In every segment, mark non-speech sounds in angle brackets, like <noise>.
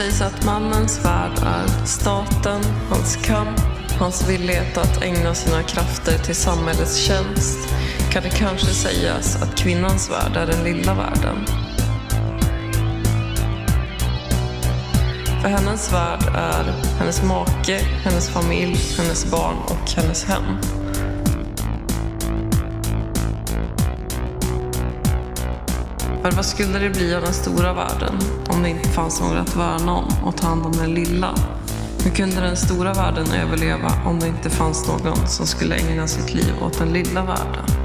Om sägs att mannens värld är staten, hans kamp, hans villighet att ägna sina krafter till samhällets tjänst kan det kanske sägas att kvinnans värld är den lilla världen. För hennes värld är hennes make, hennes familj, hennes barn och hennes hem. För vad skulle det bli av den stora världen om det inte fanns några att värna om och ta hand om den lilla? Hur kunde den stora världen överleva om det inte fanns någon som skulle ägna sitt liv åt den lilla världen?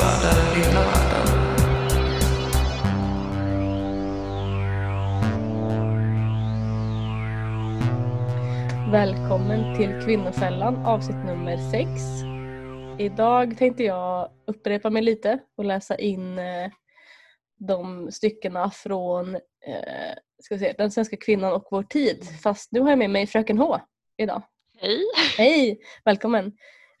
Är den lilla världen. Välkommen till Kvinnofällan avsnitt nummer 6. Idag tänkte jag upprepa mig lite och läsa in eh, de styckena från eh, ska se, Den svenska kvinnan och vår tid. Fast nu har jag med mig Fröken H idag. Hej! Hej! Välkommen!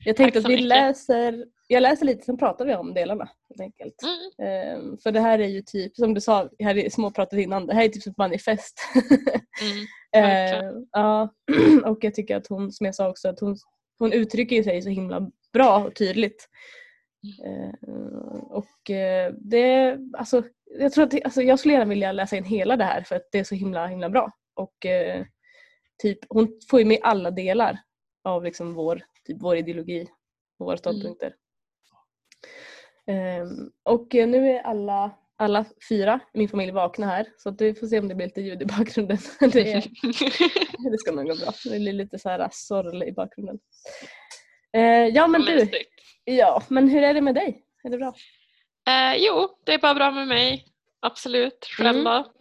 Jag tänkte att vi mycket. läser, jag läser lite sen pratar vi om delarna helt enkelt. Mm. Ehm, för det här är ju typ, som du sa här i småpratet innan, det här är typ som ett manifest. <laughs> Mm. Verkligen. ja, <clears throat> och jag tycker att hon, som jag sa också, att hon, hon uttrycker sig så himla bra och tydligt. Eh, och eh, det, alltså, jag tror att det, alltså, jag skulle gärna vilja läsa in hela det här för att det är så himla himla bra. Och eh, typ, hon får ju med alla delar av liksom vår, typ, vår ideologi och våra ståndpunkter. Ehm, och eh, nu är alla, alla fyra i min familj vakna här så att du får se om det blir lite ljud i bakgrunden. <laughs> det, är, <laughs> det ska nog gå bra. Det blir lite så här sorl i bakgrunden. Eh, ja men du, ja men hur är det med dig? Är det bra? Eh, jo, det är bara bra med mig. Absolut. Själv Mm. då?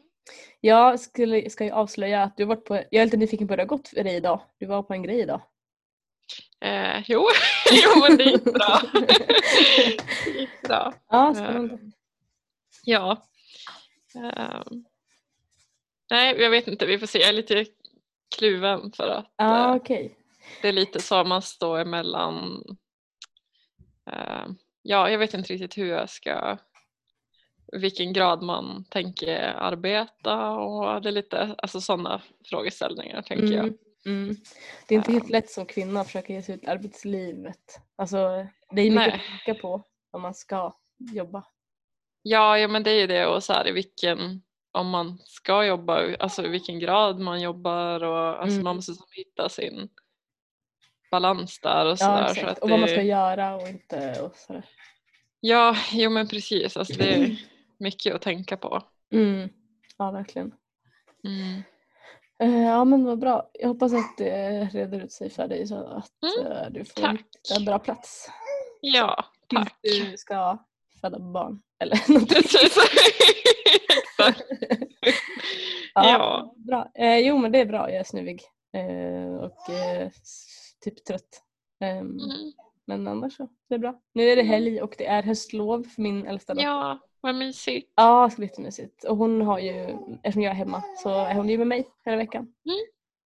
Jag skulle, ska ju avslöja att du varit på, jag är lite nyfiken på hur det har gått för dig idag. Du var på en grej idag. Eh, jo. <laughs> jo, men det gick bra. det gick bra. Ja, spännande. Ja. Ehm. nej, jag vet inte. Vi får se. Jag är lite kluven för att Ja, eh, okej. det är lite så man står emellan. Eh, ja, jag vet inte riktigt hur jag ska vilken grad man tänker arbeta och det är lite alltså sådana frågeställningar tänker jag. Mm, mm. Det är inte helt Ja. lätt som kvinna att försöka ge sig ut i arbetslivet. Alltså, det är mycket Nej. att tänka på om man ska jobba. Ja, ja men det är ju det och så här i vilken, om man ska jobba, alltså i vilken grad man jobbar och alltså Mm. man måste hitta sin balans där och Ja, sådär. så att och vad man ska göra och inte och sådär. ja, jo men precis, alltså det är mycket att tänka på. Mm. Ja, verkligen. Mm. Eh, Ja men vad bra. Jag hoppas att det reder ut sig för dig så att Mm, eh, du får tack. en bra plats. Ja, Tills tack. du ska föda barn. Eller. <laughs> Precis. <laughs> Exakt. <laughs> Ja. Bra. Eh, jo men det är bra, jag är snuvig. Eh, och eh, typ trött. Ehm, Mm. Men annars så, det är bra. Nu är det helg och det är höstlov för min äldsta dotter. Ja, vad mysigt. Ja, det ska bli jättemysigt. Och hon har ju, eftersom jag är hemma så är hon ju med mig hela veckan. Mm.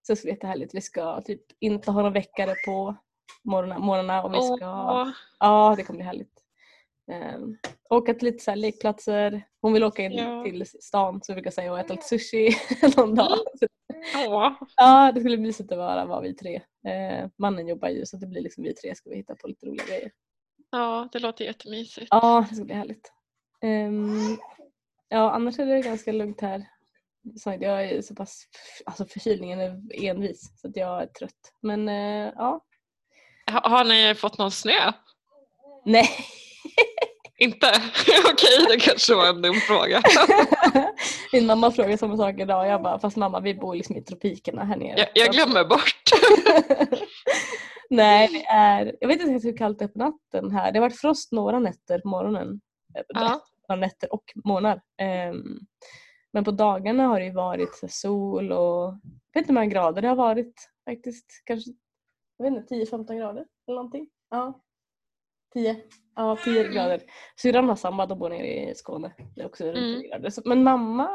Så det ska bli jättehärligt. Vi ska typ inte ha någon väckare på morgonerna och vi ska, Åh, ja det kommer bli härligt. Um, åka till lite så lekplatser. Hon vill åka in Ja. till stan så vi brukar säga och äta lite sushi <laughs> någon dag. Åh. ja, det skulle bli mysigt att vara, vara vi tre. Eh, mannen jobbar ju så det blir liksom vi tre ska vi hitta på lite roliga grejer. Ja, det låter jättemysigt. Ja, det ska bli härligt. Ehm, ja, annars är det ganska lugnt här. Jag är så pass, alltså förkylningen är envis så att jag är trött. Men eh, ja, Ha- Har ni fått någon snö? nej. Inte? <laughs> Okej, det kanske var en dum fråga. <laughs> Min mamma frågade samma sak idag och jag bara, fast mamma vi bor liksom i tropikerna här nere. Jag, jag glömmer bort. <laughs> Nej, det är, jag vet inte hur kallt det är på natten här. Det har varit frost några nätter på morgonen. Eh, Ja. Nätter och morgnar. Ehm, men på dagarna har det varit sol och jag vet inte hur många grader det har varit faktiskt. Kanske jag vet inte, 10-15 grader eller någonting. Ja. 10. Ja, 10 grader. Syrran har samma, de bor nere i Skåne. Det är också runt Mm. 10 grader. Men mamma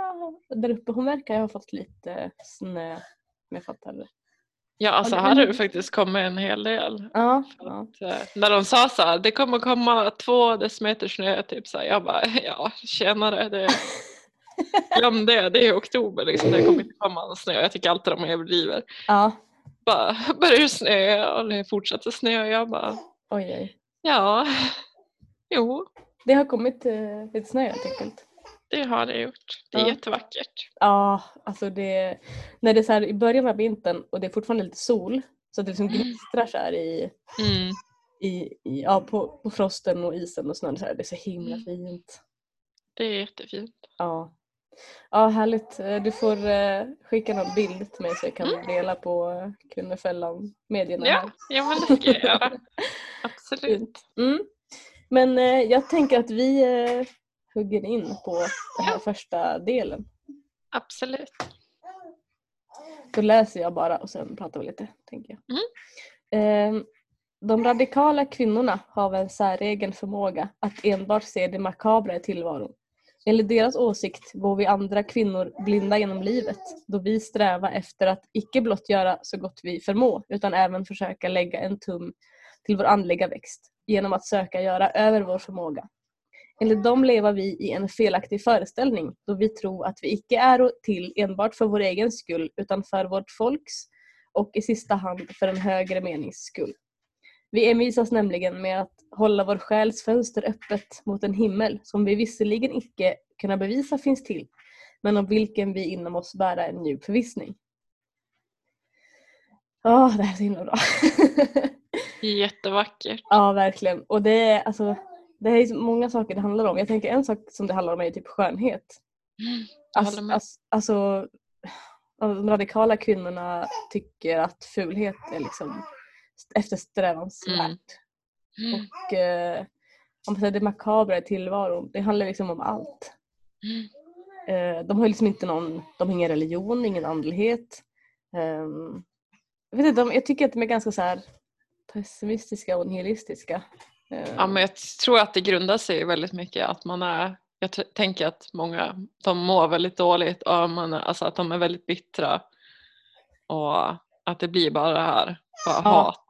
där uppe, hon verkar ha fått lite snö. Om jag fattar. Ja, alltså här har det faktiskt kommit en hel del. Ja, ja. att, eh, när de sa så här, det kommer komma två decimeter snö, typ så här, jag bara, <laughs> ja tjenare, det, <laughs> glöm det, det är oktober liksom, det kommer inte komma någon snö. Jag tycker alltid de överdriver. ja. Bara, <laughs> börjar det snöa och det fortsätter snö, jag bara, Oj, oj. ja, jo, Det har kommit eh, lite snö helt enkelt. Det har det gjort. Det är Ja. jättevackert. Ja, alltså det, när det är så här i början av vintern och det är fortfarande lite sol så att det liksom Mm. gnistrar så här i, Mm. i, i, ja, på, på frosten och isen och snön. Så här. Det är så himla Mm. fint. Det är jättefint. Ja. ja, härligt. Eh, Du får eh, skicka någon bild till mig så jag kan dela på eh, Kvinnofällan-medierna. Mm. Ja, ja men det ska jag göra. <laughs> Absolut. Mm. Men jag tänker att vi hugger in på den här första delen. Absolut. Då läser jag bara och sen pratar vi lite, tänker jag. Mm. Eh, De radikala kvinnorna har en säregen förmåga att enbart se det makabra i tillvaron. Enligt deras åsikt går vi andra kvinnor blinda genom livet då vi strävar efter att icke blott göra så gott vi förmå utan även försöka lägga en tum till vår andliga växt genom att söka göra över vår förmåga. Enligt dem lever vi i en felaktig föreställning då vi tror att vi icke är till enbart för vår egen skull utan för vårt folks och i sista hand för en högre menings skull. Vi envisas nämligen med att hålla vår själs fönster öppet mot en himmel som vi visserligen icke kunna bevisa finns till, men om vilken vi inom oss bära en djup förvissning. Ja, det här är så himla bra. <laughs> Jättevackert. ja, verkligen. Och det är, alltså, det är så många saker det handlar om. Jag tänker en sak som det handlar om är typ skönhet. Jag Alltså, alltså, alltså de radikala kvinnorna tycker att fulhet är liksom eftersträvansvärt. Mm. Mm. Och eh, om man säger det makabra i tillvaron, det handlar liksom om allt. Mm. Eh, de har liksom inte någon, de har ingen religion, ingen andlighet. Ehm, jag, vet inte, de, jag tycker att de är ganska så här pessimistiska och nihilistiska. Ja, men jag tror att det grundar sig väldigt mycket att man är, jag t- tänker att många, de mår väldigt dåligt och man alltså att de är väldigt bittra och att det blir bara det här, bara Ja. hat.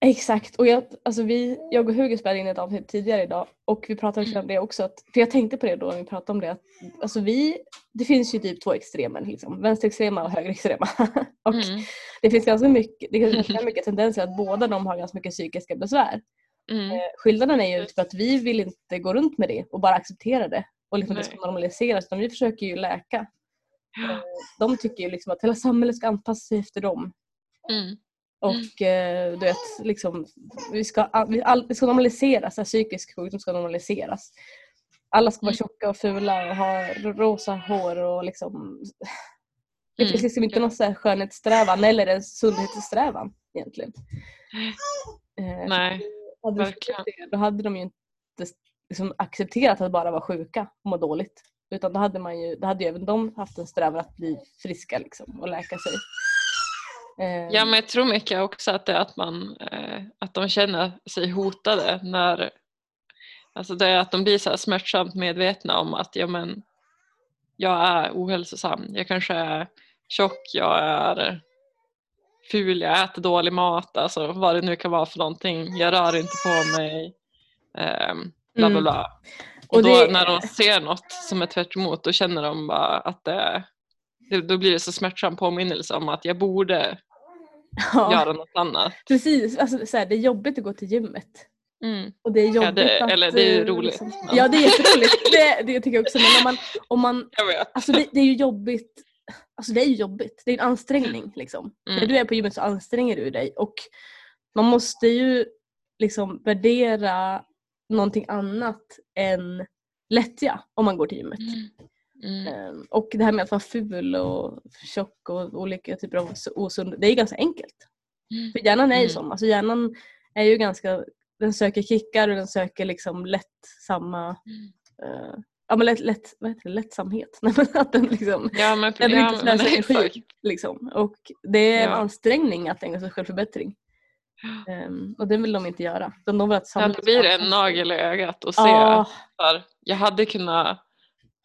Exakt, och jag, alltså vi, jag och Hugo spelade in ett avsnitt tidigare idag och vi pratade om det också. Att, för jag tänkte på det då när vi pratade om det. Att, alltså vi, det finns ju typ två extremer, liksom, vänsterextrema och högerextrema. <laughs> och Mm. det finns ganska mycket, det finns ganska mycket tendenser att båda de har ganska mycket psykiska besvär. Mm. Eh, Skillnaden är ju typ att vi vill inte gå runt med det och bara acceptera det och liksom det ska normaliseras utan vi försöker ju läka. Eh, De tycker ju liksom att hela samhället ska anpassa sig efter dem. Mm. Och eh, du vet, liksom, vi ska, vi all, det ska normaliseras, psykisk sjukdom ska normaliseras. Alla ska vara Mm. tjocka och fula och ha rosa hår och liksom... Det Mm. finns liksom inte någon så här skönhetssträvan eller en sundhetssträvan egentligen. Nej, hade de verkligen. det, då hade de ju inte liksom accepterat att bara vara sjuka och må dåligt. Utan då hade, man ju, då hade ju även de haft en strävan att bli friska liksom, och läka sig. Eh, Ja, men jag tror mycket också att det att, man, eh, att de känner sig hotade när alltså det är att de blir så smärtsamt medvetna om att ja, men, jag är ohälsosam, jag kanske är tjock, jag är ful, jag äter dålig mat, alltså vad det nu kan vara för någonting, jag rör inte på mig, ehm, bla bla Mm. bla. Och Och då det- när de ser något som är tvärt emot, då känner de bara att det, det då blir det så smärtsam påminnelse om att jag borde ja, göra något annat. Precis, alltså, så här, det är jobbigt att gå till gymmet. Mm. Och det är jobbigt det- att, eller det är eh, roligt, Liksom, men- Ja det är jätteroligt, det, det tycker jag också. Men om man, om man alltså det, det är ju jobbigt Alltså det är ju jobbigt, det är en ansträngning liksom. När Mm. du är på gymmet så anstränger du dig och man måste ju liksom värdera någonting annat än lättja om man går till gymmet. Mm. Mm. Ehm, Och det här med att vara ful och tjock och olika typer av osund, det är ganska enkelt. För hjärnan är ju Mm. sån. Alltså hjärnan är ju ganska, den söker kickar och den söker liksom lätt samma, eh, ja men lätt, lätt, vad heter det, lättsamhet. <laughs> Nej, men att den liksom, Ja men, den ja, inte men energi. Liksom. Och det är en Ja. ansträngning att ägna sig åt självförbättring. <gasps> Ehm, och det vill de inte göra. Utan de vill att Ja, blir det ska en nagel i ögat och se. Ja, För jag hade kunnat,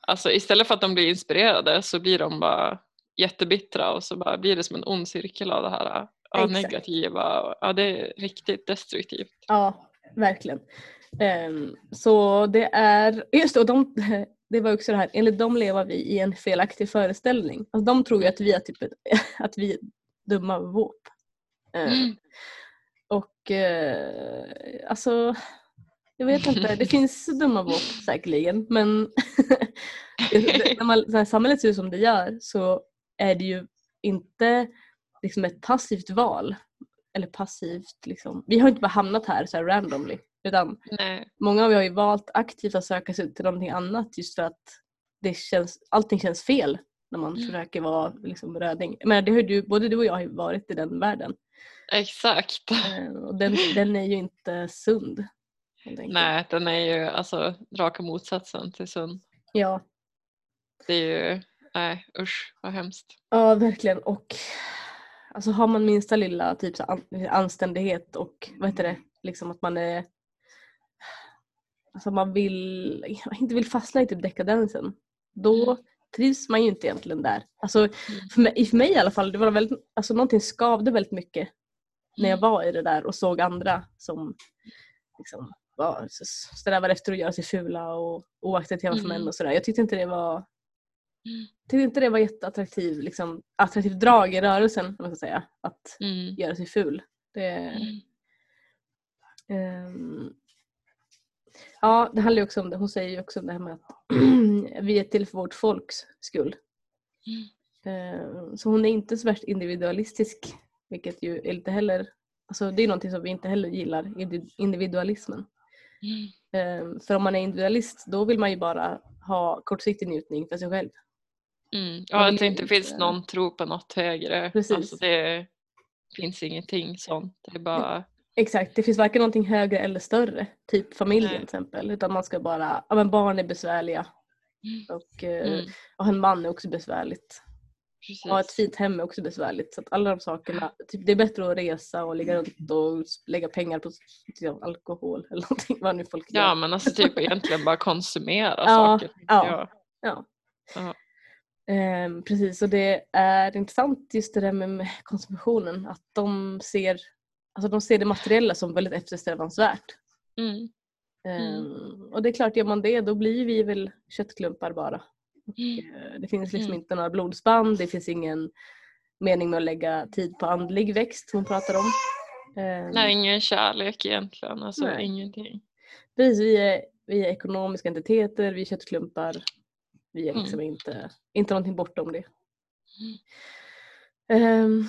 alltså istället för att de blir inspirerade så blir de bara jättebittra och så bara blir det som en ond cirkel av det här ja, Exakt. negativa. och- Ja, det är riktigt destruktivt. ja, verkligen. Ehm, så det är, just det, och de, <laughs> det var också det här, enligt dem lever vi i en felaktig föreställning. Alltså, de tror ju att vi är, typ, <laughs> att vi är dumma våp. Ehm, Mm. Och eh, alltså, jag vet inte, det <laughs> finns dumma våp säkerligen men när, man, när samhället ser ut som det gör så är det ju inte liksom ett passivt val. Eller passivt liksom. Vi har inte bara hamnat här så här randomly. Utan Nej. många har ju valt aktivt att söka sig till någonting annat just för att det känns, allting känns fel när man Mm. försöker vara liksom röding. Men det har du, både du och jag har ju varit i den världen. Exakt. Eh, Och den, den är ju inte sund. Nej, den är ju alltså raka motsatsen till sund. Ja, Det är ju, nej usch vad hemskt. ja, verkligen. Och alltså har man minsta lilla typ så an, anständighet och vad heter det, liksom att man är Alltså man vill, <laughs> inte vill fastna i typ dekadensen. Då trivs man ju inte egentligen där. Alltså för mig, för mig i alla fall, det var väldigt, alltså någonting skavde väldigt mycket när jag var i det där och såg andra som liksom var, strävar efter att göra sig fula och oattraktiva för Mm. män och sådär. Jag tyckte inte det var Mm. tyckte inte det var jätteattraktivt liksom, attraktivt drag i rörelsen om man ska säga. Att Mm. göra sig ful. Det, Mm. ehm, ja, det handlar också om det. Hon säger ju också om det här med att <clears throat> vi är till för vårt folks skull. Ehm, så hon är inte så värst individualistisk. Vilket ju är lite heller, alltså det är någonting som vi inte heller gillar, indi- individualismen. Mm. För om man är individualist då vill man ju bara ha kortsiktig njutning för sig själv. Mm. Ja, att det inte inte- finns någon tro på något högre. Precis. Alltså det finns ingenting sånt. Det är bara, Exakt, det finns varken någonting högre eller större. Typ familjen Nej. till exempel. Utan man ska bara, ja men barn är besvärliga. Och, eh, mm, och en man är också besvärligt. precis. Ha ett fint hem är också besvärligt. Så alla de sakerna, typ, det är bättre att resa och ligga runt och lägga pengar på typ, alkohol eller <laughs> någonting. Vad nu folk Ja gör. men alltså typ egentligen bara konsumera <laughs> Ja, saker. ja. Ja. Ja. Ehm, precis, och det är intressant just det där med konsumtionen. Att de ser, alltså de ser det materiella som väldigt eftersträvansvärt. Mm. Ehm, och det är klart, gör man det då blir vi väl köttklumpar bara. Mm. Eh, Det finns liksom Mm. inte några blodsband, det finns ingen mening med att lägga tid på andlig växt hon pratar om. Ehm, Nej, ingen kärlek egentligen. Alltså Nej. ingenting. Precis, vi är, vi är ekonomiska entiteter, vi är köttklumpar. Vi är Mm. liksom inte, inte någonting bortom det. Ehm,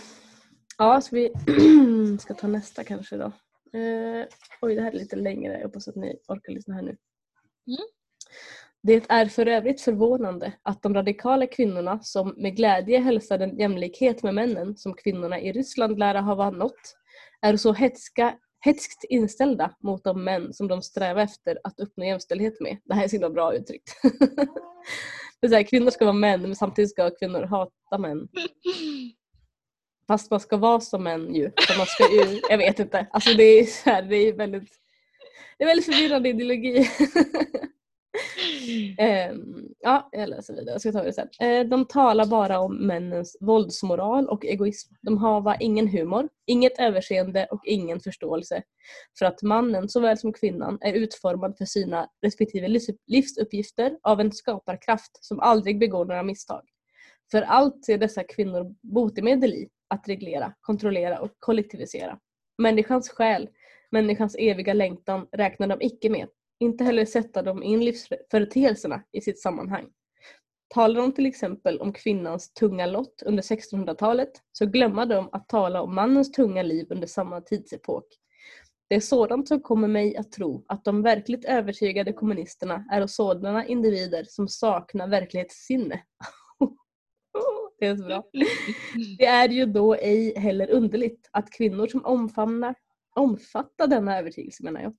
ja, så vi <clears throat> ska ta nästa kanske då. Uh, oj, det här är lite längre. Jag hoppas att ni orkar lyssna här nu. Mm. Det är för övrigt förvånande att de radikala kvinnorna som med glädje hälsar den jämlikhet med männen som kvinnorna i Ryssland lära ha nått är så hetska, hetskt inställda mot de män som de strävar efter att uppnå jämställdhet med. Det här är så himla bra uttryckt. <laughs> det är så här, kvinnor ska vara män men samtidigt ska kvinnor hata män. <laughs> Fast man ska vara som män ju. Man ska ju jag vet inte. Alltså det är, så här, det är väldigt det är väldigt förvirrande ideologi. <laughs> Ehm, ja, jag läser vidare. Jag ska ta det sen. Eh, de talar bara om männens våldsmoral och egoism. De har ingen humor, inget överseende och ingen förståelse för att mannen såväl som kvinnan är utformad för sina respektive livs- livsuppgifter av en skaparkraft som aldrig begår några misstag. För allt ser dessa kvinnor botemedel i att reglera, kontrollera och kollektivisera. Människans själ, människans eviga längtan räknar de icke med inte heller sätta de in livsföreteelserna i sitt sammanhang. Talar de till exempel om kvinnans tunga lott under 1600-talet så glömmer de att tala om mannens tunga liv under samma tidsepok. Det är sådant som kommer mig att tro att de verkligt övertygade kommunisterna är sådana individer som saknar verklighetssinne. <laughs> Det är så bra. Det är ju då ej heller underligt att kvinnor som omfamnar, omfattar denna övertygelse menar jag,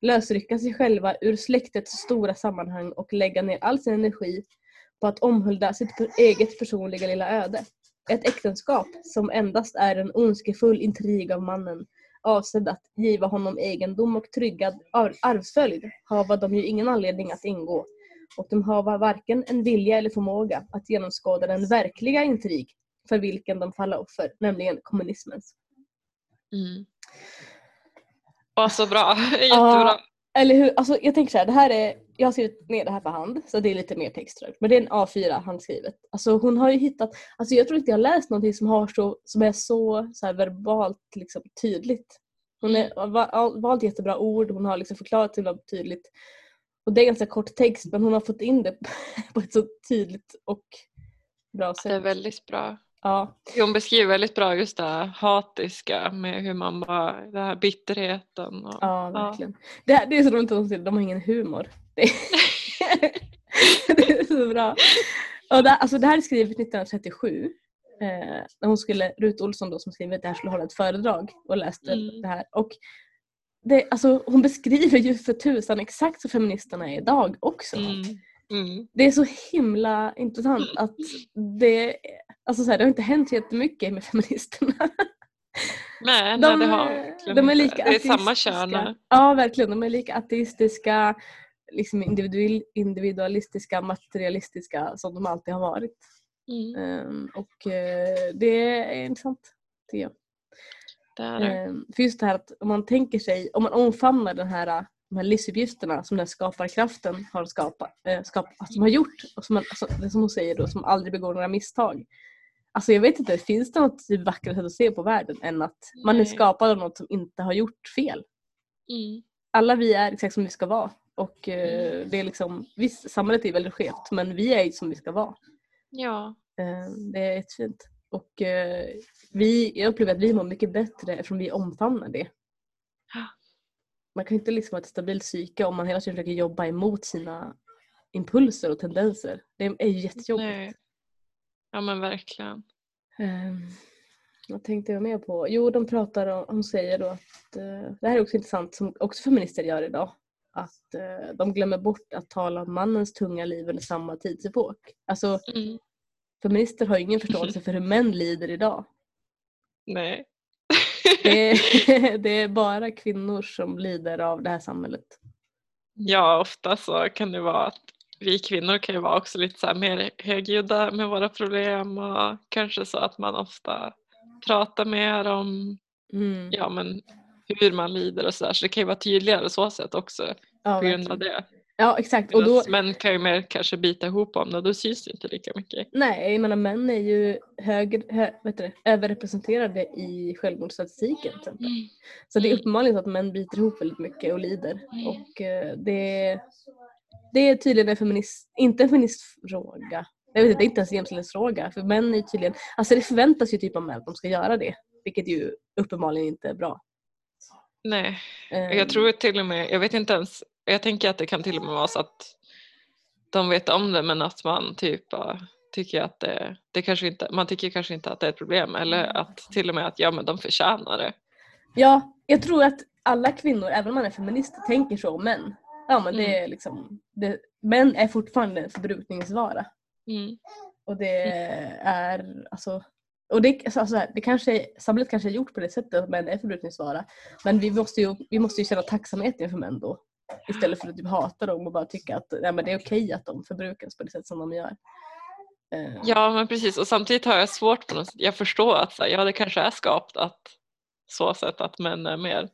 lösrycka sig själva ur släktets stora sammanhang och lägga ner all sin energi på att omhulda sitt eget personliga lilla öde. Ett äktenskap som endast är en ondskefull intrig av mannen avsedd att giva honom egendom och tryggad arvsföljd hava de ju ingen anledning att ingå och de hava varken en vilja eller förmåga att genomskåda den verkliga intrig för vilken de falla offer, nämligen kommunismens. Mm. Åh, så bra. <laughs> Jättebra. Eller hur? Alltså, jag tänker så här, det här är, jag har skrivit ner det här för hand så det är lite mer text tror jag. Men det är en A4 handskrivet. Alltså hon har ju hittat, alltså jag tror inte jag har läst någonting som, har så, som är så, så här, verbalt liksom, tydligt. Hon är, har va- valt jättebra ord, hon har liksom förklarat det väldigt tydligt. Och det är ganska kort text men hon har fått in det <laughs> på ett så tydligt och bra sätt. Det är väldigt bra. Ja, Hon beskriver väldigt bra just det här hatiska med hur man bara, den här bitterheten. Och, ja verkligen. Det, här- det är så roligt att hon säger de har ingen humor. Det är, <laughs> det är så bra. Och det, alltså det här är skrivet 1937. Eh, när hon skulle, Rut Olsson då som skrivit det här skulle hålla ett föredrag och läste Mm. det här. Och det, alltså, hon beskriver ju för tusan exakt så feministerna är idag också. Mm. Mm. Det är så himla intressant att det, alltså så här, det har inte hänt jättemycket med feministerna. Nej, De, nej, det har verkligen de är lika Det är samma kön. Ja, verkligen. De är lika ateistiska, liksom individual, individualistiska, materialistiska som de alltid har varit. Mm. Ehm, och eh, det är intressant, tycker jag. Det är det. Ehm, för just det här att om man tänker sig, om man omfamnar den här, de här livsuppgifterna som den här skaparkraften har skapat, äh, skap, som har gjort, och som, man, alltså, det som hon säger då, som aldrig begår några misstag. Alltså jag vet inte, finns det något typ vackrare sätt att se på världen än att man är Nej. skapad av något som inte har gjort fel? Mm. alla vi är exakt som vi ska vara. Och eh, det är liksom, visst samhället är väldigt skevt men vi är ju som vi ska vara. Ja. Eh, det är jättefint. Och eh, vi, jag upplever att vi mår mycket bättre eftersom vi omfamnar det. Man kan inte liksom ha ett stabilt psyke om man hela tiden försöker jobba emot sina impulser och tendenser. Det är ju jättejobbigt. Nej. Ja men verkligen. Ehm, Vad tänkte jag mer på? Jo, de pratar om, hon säger då att, eh, det här är också intressant som också feminister gör idag, att eh, de glömmer bort att tala om mannens tunga liv under samma tidsepok. Alltså Mm. Feminister har ingen <laughs> förståelse för hur män lider idag. Nej. Det är, <laughs> <laughs> det är bara kvinnor som lider av det här samhället. Ja, ofta så kan det vara att vi kvinnor kan ju vara också lite så mer högljudda med våra problem och kanske så att man ofta pratar mer om Mm. ja, men hur man lider och sådär så det kan ju vara tydligare så sätt också Ja, på grund av det. Ja exakt. Och då, män kan ju mer kanske bita ihop om det då syns det inte lika mycket. nej, jag menar män är ju högre, hö, det, överrepresenterade i självmordsstatistiken till exempel. Så det är Mm. uppenbarligen så att män biter ihop väldigt mycket och lider. Och eh, det, det är tydligen en feminist, inte en feministfråga. Jag vet inte, det är inte ens en jämställdhetsfråga. För män är tydligen, alltså det förväntas ju typ av män att de ska göra det. Vilket ju uppenbarligen inte är bra. Nej, Ehm, jag tror till och med, jag vet inte ens, jag tänker att det kan till och med vara så att de vet om det men att man typ bara tycker att det, det kanske inte, man tycker kanske inte att det är ett problem eller att till och med att ja men de förtjänar det. Ja, jag tror att alla kvinnor, även om man är feminist, tänker så om män. Ja men det är liksom, det, män är fortfarande en förbrukningsvara. Mm. Och det är alltså och det, alltså, så här, det kanske, samhället kanske är gjort på det sättet att män är förbrukningsvara. Men vi måste ju, vi måste ju känna tacksamhet inför män då. Istället för att typ hata dem och bara tycka att nej, men det är okej att de förbrukas på det sätt som de gör. Eh, Ja men precis och samtidigt har jag svårt på något sätt, jag förstår att så här, ja det kanske är skapat att så sätt att män är mer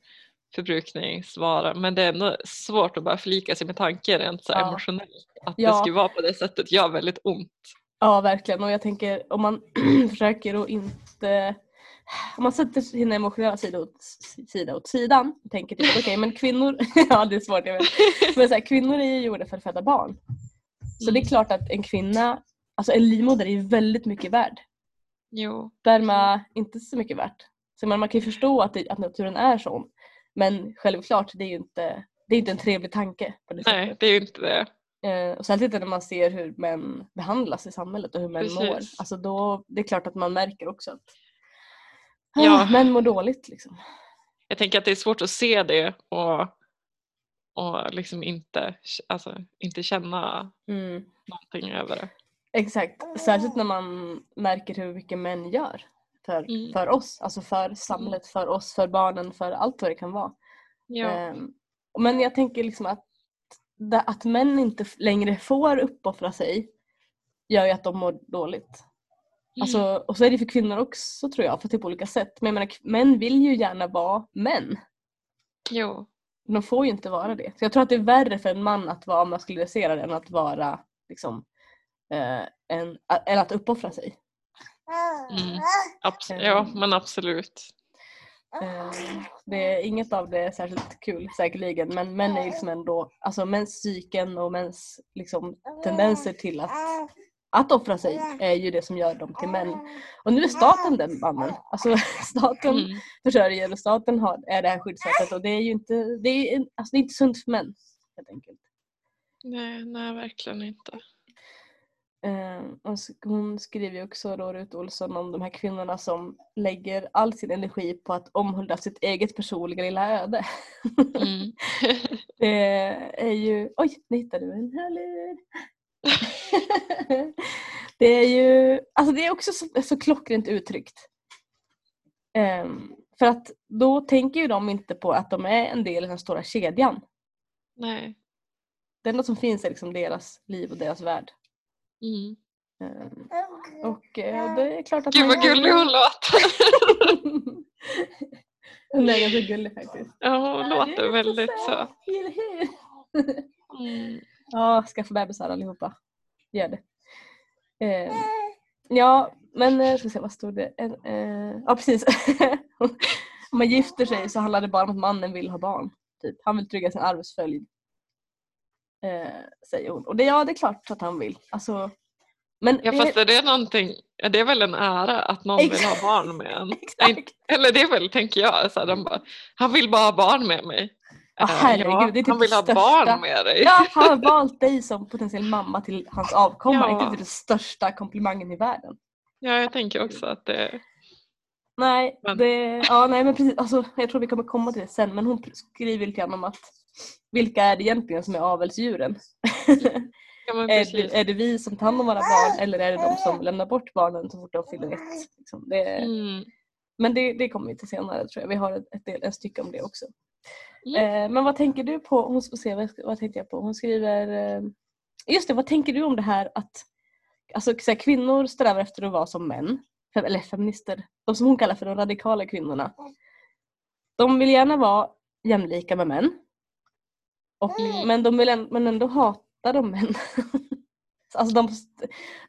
förbrukningsvara men det är ändå svårt att bara förlika sig med tanken rent så Ja. emotionellt. Att det Ja. skulle vara på det sättet gör väldigt ont. Ja, verkligen. Och jag tänker om man <clears throat> försöker att inte... Om man sätter sina emotionella sidor åt, sida åt sidan och tänker typ okej men kvinnor, <laughs> ja det är svårt jag vet. Men så här, kvinnor är ju gjorda för att föda barn. Så det är Mm. klart att en kvinna, alltså en livmoder är ju väldigt mycket värd. Jo. Sperma inte så mycket värt. Så man, man kan ju förstå att, det, att naturen är sån. Men självklart, det är ju inte, det är inte en trevlig tanke. På det Nej sättet. det är ju inte det. Eh, och särskilt när man ser hur män behandlas i samhället och hur män mår. Precis. Alltså då, det är klart att man märker också att Ja. ah, män mår dåligt. Liksom. Jag tänker att det är svårt att se det och, och liksom inte, alltså, inte känna Mm. någonting över det. Exakt, särskilt när man märker hur mycket män gör för, Mm. för oss, alltså för samhället, för oss, för barnen, för allt vad det kan vara. Ja. Ehm, men jag tänker liksom att, att män inte längre får uppoffra sig gör ju att de mår dåligt. Alltså, och så är det för kvinnor också tror jag, på olika sätt. Men jag menar, män vill ju gärna vara män. Jo. De får ju inte vara det. Så jag tror att det är värre för en man att vara maskuliniserad än att vara liksom, eh, en, än att uppoffra sig. Mm. Abs- ja, men absolut. Eh, Det är inget av det är särskilt kul säkerligen men män är liksom ändå, alltså mäns psyken och mäns liksom, tendenser till att, att offra sig är ju det som gör dem till män. Och nu är staten den mannen. Alltså <laughs> staten Mm. försörjer och staten har, är det här skyddsnätet och det är ju inte, det är, alltså, det är inte sunt för män. Helt enkelt. Nej, nej, verkligen inte. Eh, hon skriver ju också då Rut Olsson om de här kvinnorna som lägger all sin energi på att omhulda sitt eget personliga lilla öde. Mm. <laughs> Det är ju... Oj, nu hittade du en hörlur. <laughs> det är ju... Alltså det är också så, så klockrent uttryckt. Ehm, för att då tänker ju de inte på att de är en del i den stora kedjan. nej. Det enda som finns är liksom deras liv och deras värld. Mm. Ehm, och eh, det är klart att Gud vad gullig hon låter. <laughs> Hon är ganska gullig faktiskt. Ja, hon låter väldigt så? Mm. Ja, skaffa bebisar allihopa. Gör det. Eh, ja, men eh, ska se, vad stod det? En, eh, ja, precis. <laughs> Om man gifter sig så handlar det bara om att mannen vill ha barn. Typ. Han vill trygga sin arvsföljd. Eh, säger hon. Och det, ja, det är klart att han vill. Alltså, men Ja det- fast är det någonting, är det väl en ära att någon vill ha Exakt. barn med en? <laughs> Exakt. Eller det är väl, tänker jag, så här, bara, han vill bara ha barn med mig. Ja, Eh, herregud, det är typ han vill ha största. barn med dig. Ja, han har <laughs> valt dig som potentiell mamma till hans avkomma. Ja. Det är inte den största komplimangen i världen. Ja, jag tänker också att det Nej, Men- det, ja, nej men precis. Alltså, jag tror vi kommer komma till det sen. Men hon skriver lite grann om att vilka är det egentligen som är avelsdjuren? ja, <laughs> är, det, är det vi som tar hand om våra barn eller är det de som lämnar bort barnen så fort de fyller ett? Liksom. Det, Mm. Men det, det kommer vi till senare tror jag. Vi har ett, del, ett stycke om det också. Mm. Men vad tänker du på? Hon ska se, vad, tänkte jag på? Hon skriver eh, Just det, vad tänker du om det här att alltså, här, kvinnor strävar efter att vara som män? Eller feminister. De som hon kallar för de radikala kvinnorna. De vill gärna vara jämlika med män. Och, Mm. men, de vill ändå, men ändå hatar de män. <laughs> alltså de,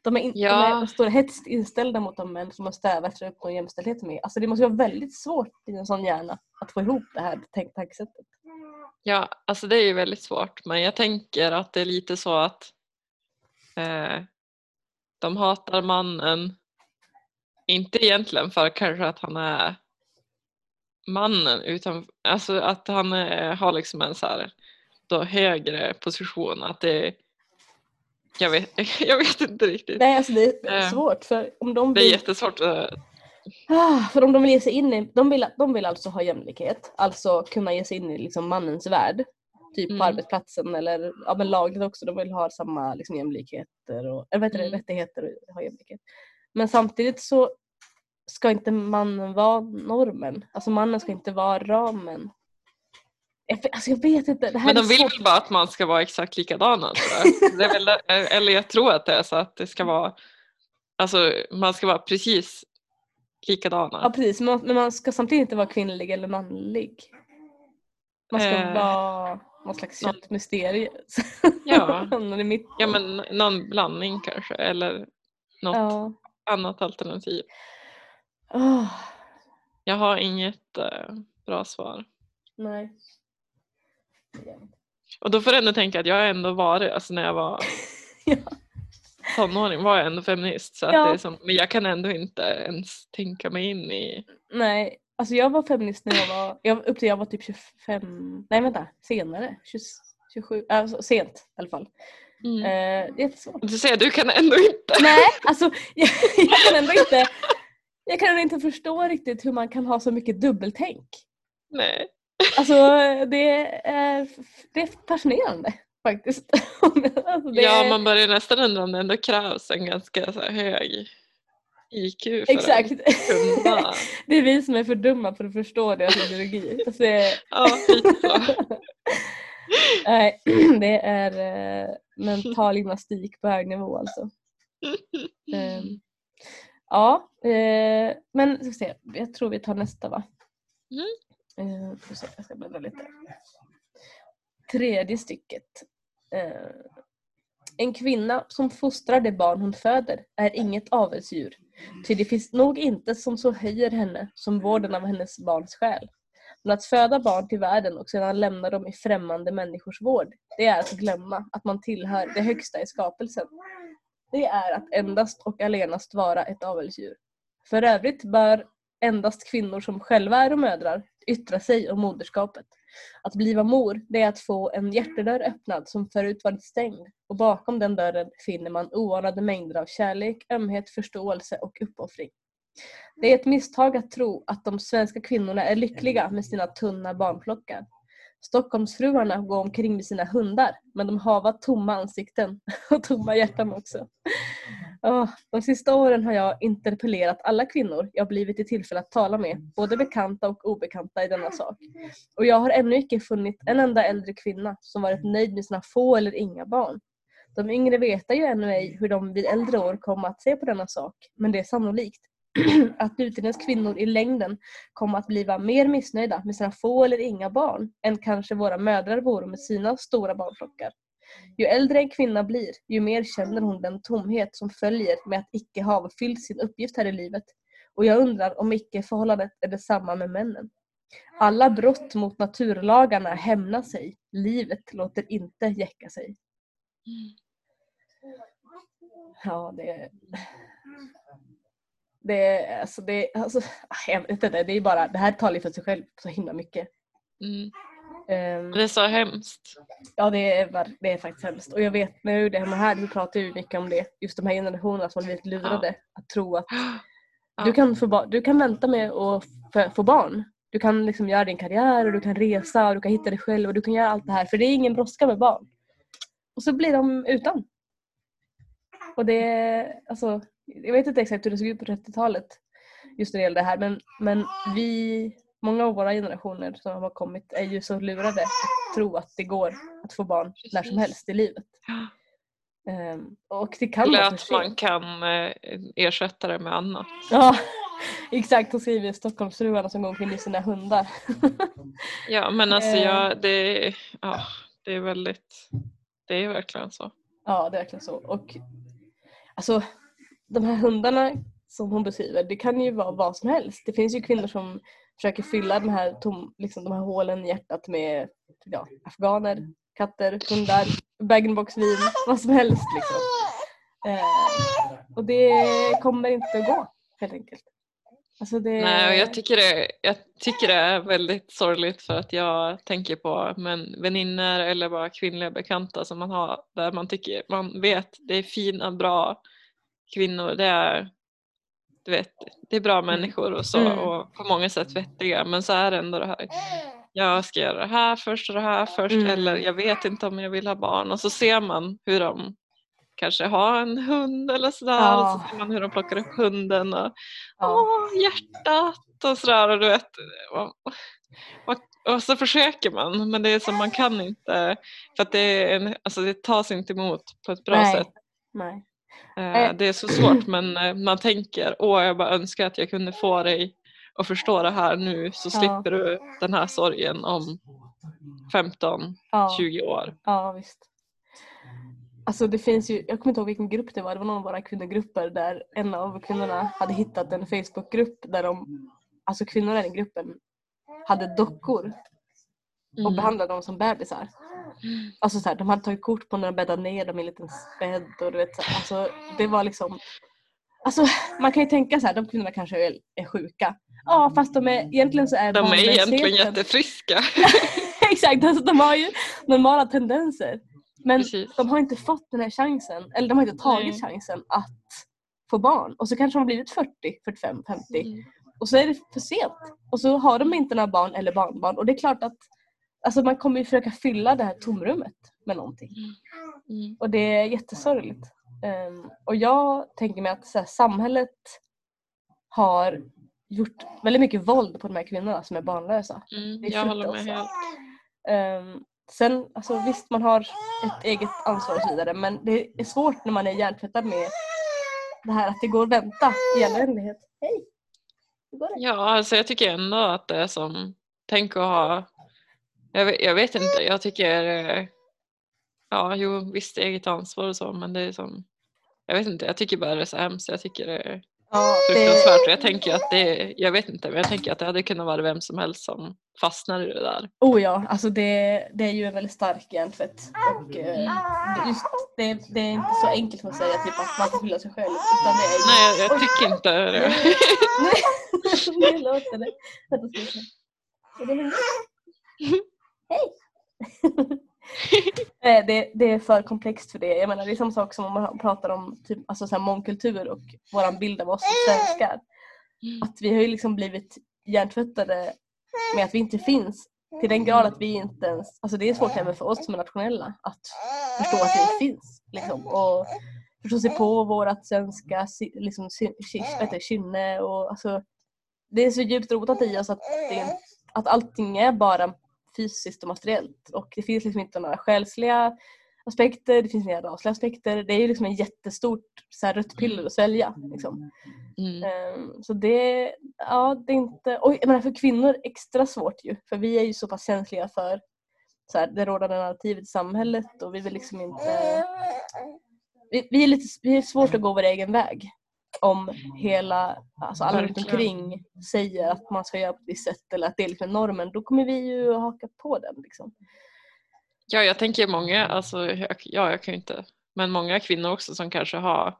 de, är in, Ja. de är står hetskt inställda mot de män som de strävar efter att uppnå jämställdhet med. Alltså det måste vara väldigt svårt i en sån hjärna att få ihop det här tankesättet. Ja, alltså det är ju väldigt svårt men jag tänker att det är lite så att eh, de hatar mannen inte egentligen för kanske att han är mannen utan alltså att han är, har liksom en så här då högre position att det jag vet, <laughs> jag vet inte riktigt. Nej, alltså det är Eh, svårt för om de Det är vill, jättesvårt att Ah, för om de vill ge sig in i, de vill, de vill alltså ha jämlikhet, alltså kunna ge sig in i liksom mannens värld. Typ Mm. på arbetsplatsen eller ja, men lagligt också, de vill ha samma liksom, jämlikheter och eller, vad heter det, Mm. rättigheter och ha jämlikhet. Men samtidigt så ska inte mannen vara normen, alltså mannen ska inte vara ramen. Alltså, jag vet inte, Men de vill väl bara att man ska vara exakt likadana är väl, eller jag tror att det är så att det ska vara Alltså man ska vara precis likadana. Ja precis, men, man ska samtidigt inte vara kvinnlig eller manlig. Man ska Eh, vara någon slags köttmysterium. Ja. <laughs> Ja men någon blandning kanske eller något Ja. annat alternativ. Åh, Jag har inget eh, bra svar. nej. Och då får du ändå tänka att jag ändå varit, alltså när jag var <laughs> Ja. tonåring var jag ändå feminist. Så att Ja. det är som, men jag kan ändå inte ens tänka mig in i... Nej, alltså jag var feminist när jag var, jag, upp till jag var typ 25, nej vänta, senare, 20, 27, alltså sent i alla fall. Mm. Eh, jättesvårt. Du säger du kan ändå inte. Nej, <laughs> alltså <laughs> jag, jag kan ändå inte jag kan ändå inte förstå riktigt hur man kan ha så mycket dubbeltänk. Nej. Alltså det är, det är fascinerande faktiskt. <laughs> alltså, Ja, är- man börjar nästan undra om det ändå krävs en ganska så hög IQ för Exakt. att kunna. <laughs> Det är vi som är för dumma för att förstå deras ideologi. Alltså, Ja, <laughs> nej, <clears throat> det är eh, mental gymnastik på hög nivå alltså. Ehm, ja, eh, men ska se. jag tror vi tar nästa va? Mm. Uh, se, jag ska bläddra lite. Tredje stycket. Uh, en kvinna som fostrar det barn hon föder är inget avelsdjur. Ty det finns nog inte som så höjer henne som vården av hennes barns själ. Men att föda barn till världen och sedan lämna dem i främmande människors vård, det är att glömma att man tillhör det högsta i skapelsen. Det är att endast och allenast vara ett avelsdjur. För övrigt bör endast kvinnor som själva är mödrar yttra sig om moderskapet. Att bliva mor, det är att få en hjärtedörr öppnad som förut varit stängd och bakom den dörren finner man oanade mängder av kärlek, ömhet, förståelse och uppoffring. Det är ett misstag att tro att de svenska kvinnorna är lyckliga med sina tunna barnplockar. Stockholmsfruarna går omkring med sina hundar men de hava tomma ansikten <laughs> och tomma hjärtan också. Oh, de sista åren har jag interpellerat alla kvinnor jag blivit i tillfälle att tala med, både bekanta och obekanta i denna sak. Och jag har ännu icke funnit en enda äldre kvinna som varit nöjd med sina få eller inga barn. De yngre veta ju ännu ej hur de vid äldre år kommer att se på denna sak, men det är sannolikt <clears throat> att nutidens kvinnor i längden kommer att bliva mer missnöjda med sina få eller inga barn än kanske våra mödrar vore med sina stora barnflockar. Ju äldre en kvinna blir, ju mer känner hon den tomhet som följer med att icke ha fyllt sin uppgift här i livet. Och jag undrar om icke förhållandet är detsamma med männen. Alla brott mot naturlagarna hämnar sig. Livet låter inte jäcka sig. Ja, det är... Det är, alltså det, alltså, jag vet inte, det är bara, det här talar ju för sig själv så himla mycket. Mm. Ehm, Det är så hemskt. Ja det är, det är faktiskt hemskt. Och jag vet nu, det här, vi pratar ju mycket om det, just de här generationerna som har blivit lurade att tro att Ja. <gasps> du, kan få du kan vänta med att få, barn. Du kan liksom göra din karriär och du kan resa och du kan hitta dig själv och du kan göra allt det här för det är ingen brådska med barn. Och så blir de utan. Och det är, alltså, jag vet inte exakt hur det såg ut på 30-talet just när det gäller det här men, men vi, många av våra generationer som har kommit är ju så lurade att tro att det går att få barn när som Precis. helst i livet. Ehm, och det kan Eller att man sent. kan eh, ersätta det med annat. Ja, <laughs> exakt. Då skriver Stockholmsfruarna som går omkring med sina hundar. <laughs> Ja men alltså jag, det, ja, det är väldigt, det är verkligen så. Ja, det är verkligen så. Och alltså, de här hundarna som hon beskriver, det kan ju vara vad som helst. Det finns ju kvinnor som försöker fylla de här, tom, liksom, de här hålen i hjärtat med ja, afghaner, katter, hundar, bag-in-box-vin, vad som helst. Liksom. Eh, och det kommer inte att gå, helt enkelt. Alltså det... Nej, och jag tycker, det, jag tycker det är väldigt sorgligt för att jag tänker på men vänner eller bara kvinnliga bekanta som man har där man tycker, man vet det är fina, bra kvinnor. Det är, du vet, det är bra människor och så Mm. och på många sätt vettiga men så är det ändå det här. Jag ska göra det här först och det här först Mm. eller jag vet inte om jag vill ha barn och så ser man hur de kanske har en hund eller sådär och Ja. så ser man hur de plockar upp hunden och Ja. Åh, hjärtat och sådär och du vet. Och, och, och så försöker man men det är som man kan inte för att det, är en, alltså det tas inte emot på ett bra Nej. sätt. Nej. Eh, Eh. Det är så svårt men eh, man tänker åh jag bara önskar att jag kunde få dig att förstå det här nu så Ja. slipper du den här sorgen om 15-20 Ja. år. Ja, visst. Alltså det finns ju, jag kommer inte ihåg vilken grupp det var, det var någon av våra kvinnogrupper där en av kvinnorna hade hittat en Facebookgrupp där de, alltså kvinnorna i gruppen hade dockor och Mm. behandlade dem som bebisar. Alltså så här, de hade tagit kort på när de bäddade ner dem i en liten bädd och du vet, så här, alltså det var liksom Alltså man kan ju tänka så här, de kvinnorna kanske är, är sjuka. Ja fast de är, egentligen så är De är egentligen jättefriska. <laughs> Exakt, alltså de har ju normala tendenser. Men Precis. de har inte fått den här chansen, eller de har inte tagit Nej. chansen att få barn. Och så kanske de har blivit 40, 45, 50 Mm. och så är det för sent. Och så har de inte några barn eller barnbarn och det är klart att alltså man kommer ju försöka fylla det här tomrummet med någonting. Mm. Och det är jättesorgligt. Ehm, och jag tänker mig att här, samhället har gjort väldigt mycket våld på de här kvinnorna som är barnlösa. Mm. Det är Jag håller med fruktansvärt. helt. Ehm, sen, alltså visst man har ett eget ansvar och så vidare men det är svårt när man är hjärntvättad med det här att det går att vänta i all oändlighet. Hej! Ja, alltså jag tycker ändå att det är som, tänk att ha, jag vet, jag vet inte, jag tycker, eh, ja jo visst eget ansvar och så men det är som, jag vet inte, jag tycker bara det är så hemskt, jag tycker det är Ja, fruktansvärt och jag tänker att det, jag vet inte, men jag tänker att det hade kunnat vara vem som helst som fastnar i det där. Oh ja, alltså det, det är ju en väldigt stark hjärntvätt. Och eh, just, det, det är inte så enkelt som att säga typ att man får skylla sig själv. Utan det är ju... Nej, jag, jag tycker inte det. Nej, <laughs> det låter det. Hej! Nej, <laughs> det, det är för komplext för det. Jag menar, det är samma sak som om man pratar om typ, alltså, så här, mångkultur och vår bild av oss som svenskar. Att vi har ju liksom blivit hjärntvättade med att vi inte finns till den grad att vi inte ens, alltså det är svårt även för oss som är nationella att förstå att vi finns. Liksom, och förstå sig på vårat svenska liksom, kynne och alltså det är så djupt rotat i oss att, det, att allting är bara fysiskt och materiellt och det finns liksom inte några själsliga aspekter, det finns inga rasliga aspekter. Det är ju liksom en jättestort så här, rött piller att svälja. Liksom. Mm. Ehm, Så det, ja, det är inte, och jag menar för kvinnor extra svårt ju för vi är ju så pass känsliga för så här, det rådande narrativet i samhället och vi vill liksom inte vi, vi, är lite, vi är svårt att gå vår egen väg om hela, alltså alla runt Verkligen. omkring säger att man ska göra på ett visst sätt eller att det är liksom normen, då kommer vi ju haka på den liksom. Ja, jag tänker många, alltså, jag, ja, jag kan ju inte, men många kvinnor också som kanske har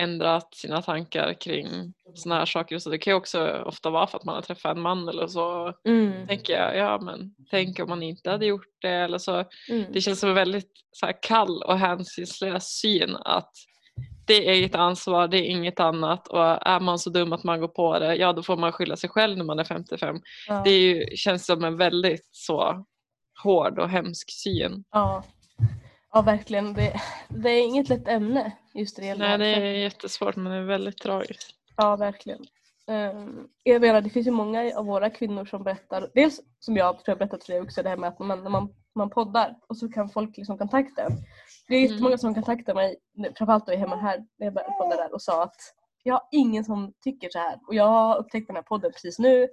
ändrat sina tankar kring sådana här saker. Så det kan ju också ofta vara för att man har träffat en man eller så. Mm. Tänker jag, ja men tänk om man inte hade gjort det eller så. Mm. Det känns som en väldigt så här, kall och hänsynslös syn att det är eget ansvar, det är inget annat och är man så dum att man går på det, ja då får man skylla sig själv när man är 55. Ja. Det är ju, känns som en väldigt så hård och hemsk syn. Ja. ja, verkligen. Det, det är inget lätt ämne just det Nej, det är jättesvårt men det är väldigt tragiskt. Ja, verkligen. Um, jag menar, det finns ju många av våra kvinnor som berättar, dels som jag tror jag berättat för dig också, det här med att man, när man, man poddar och så kan folk liksom kontakta en. Det är Mm. jättemånga som kontaktar mig, framförallt då hemma här när jag började podda där och sa att jag har ingen som tycker så här och jag har upptäckt den här podden precis nu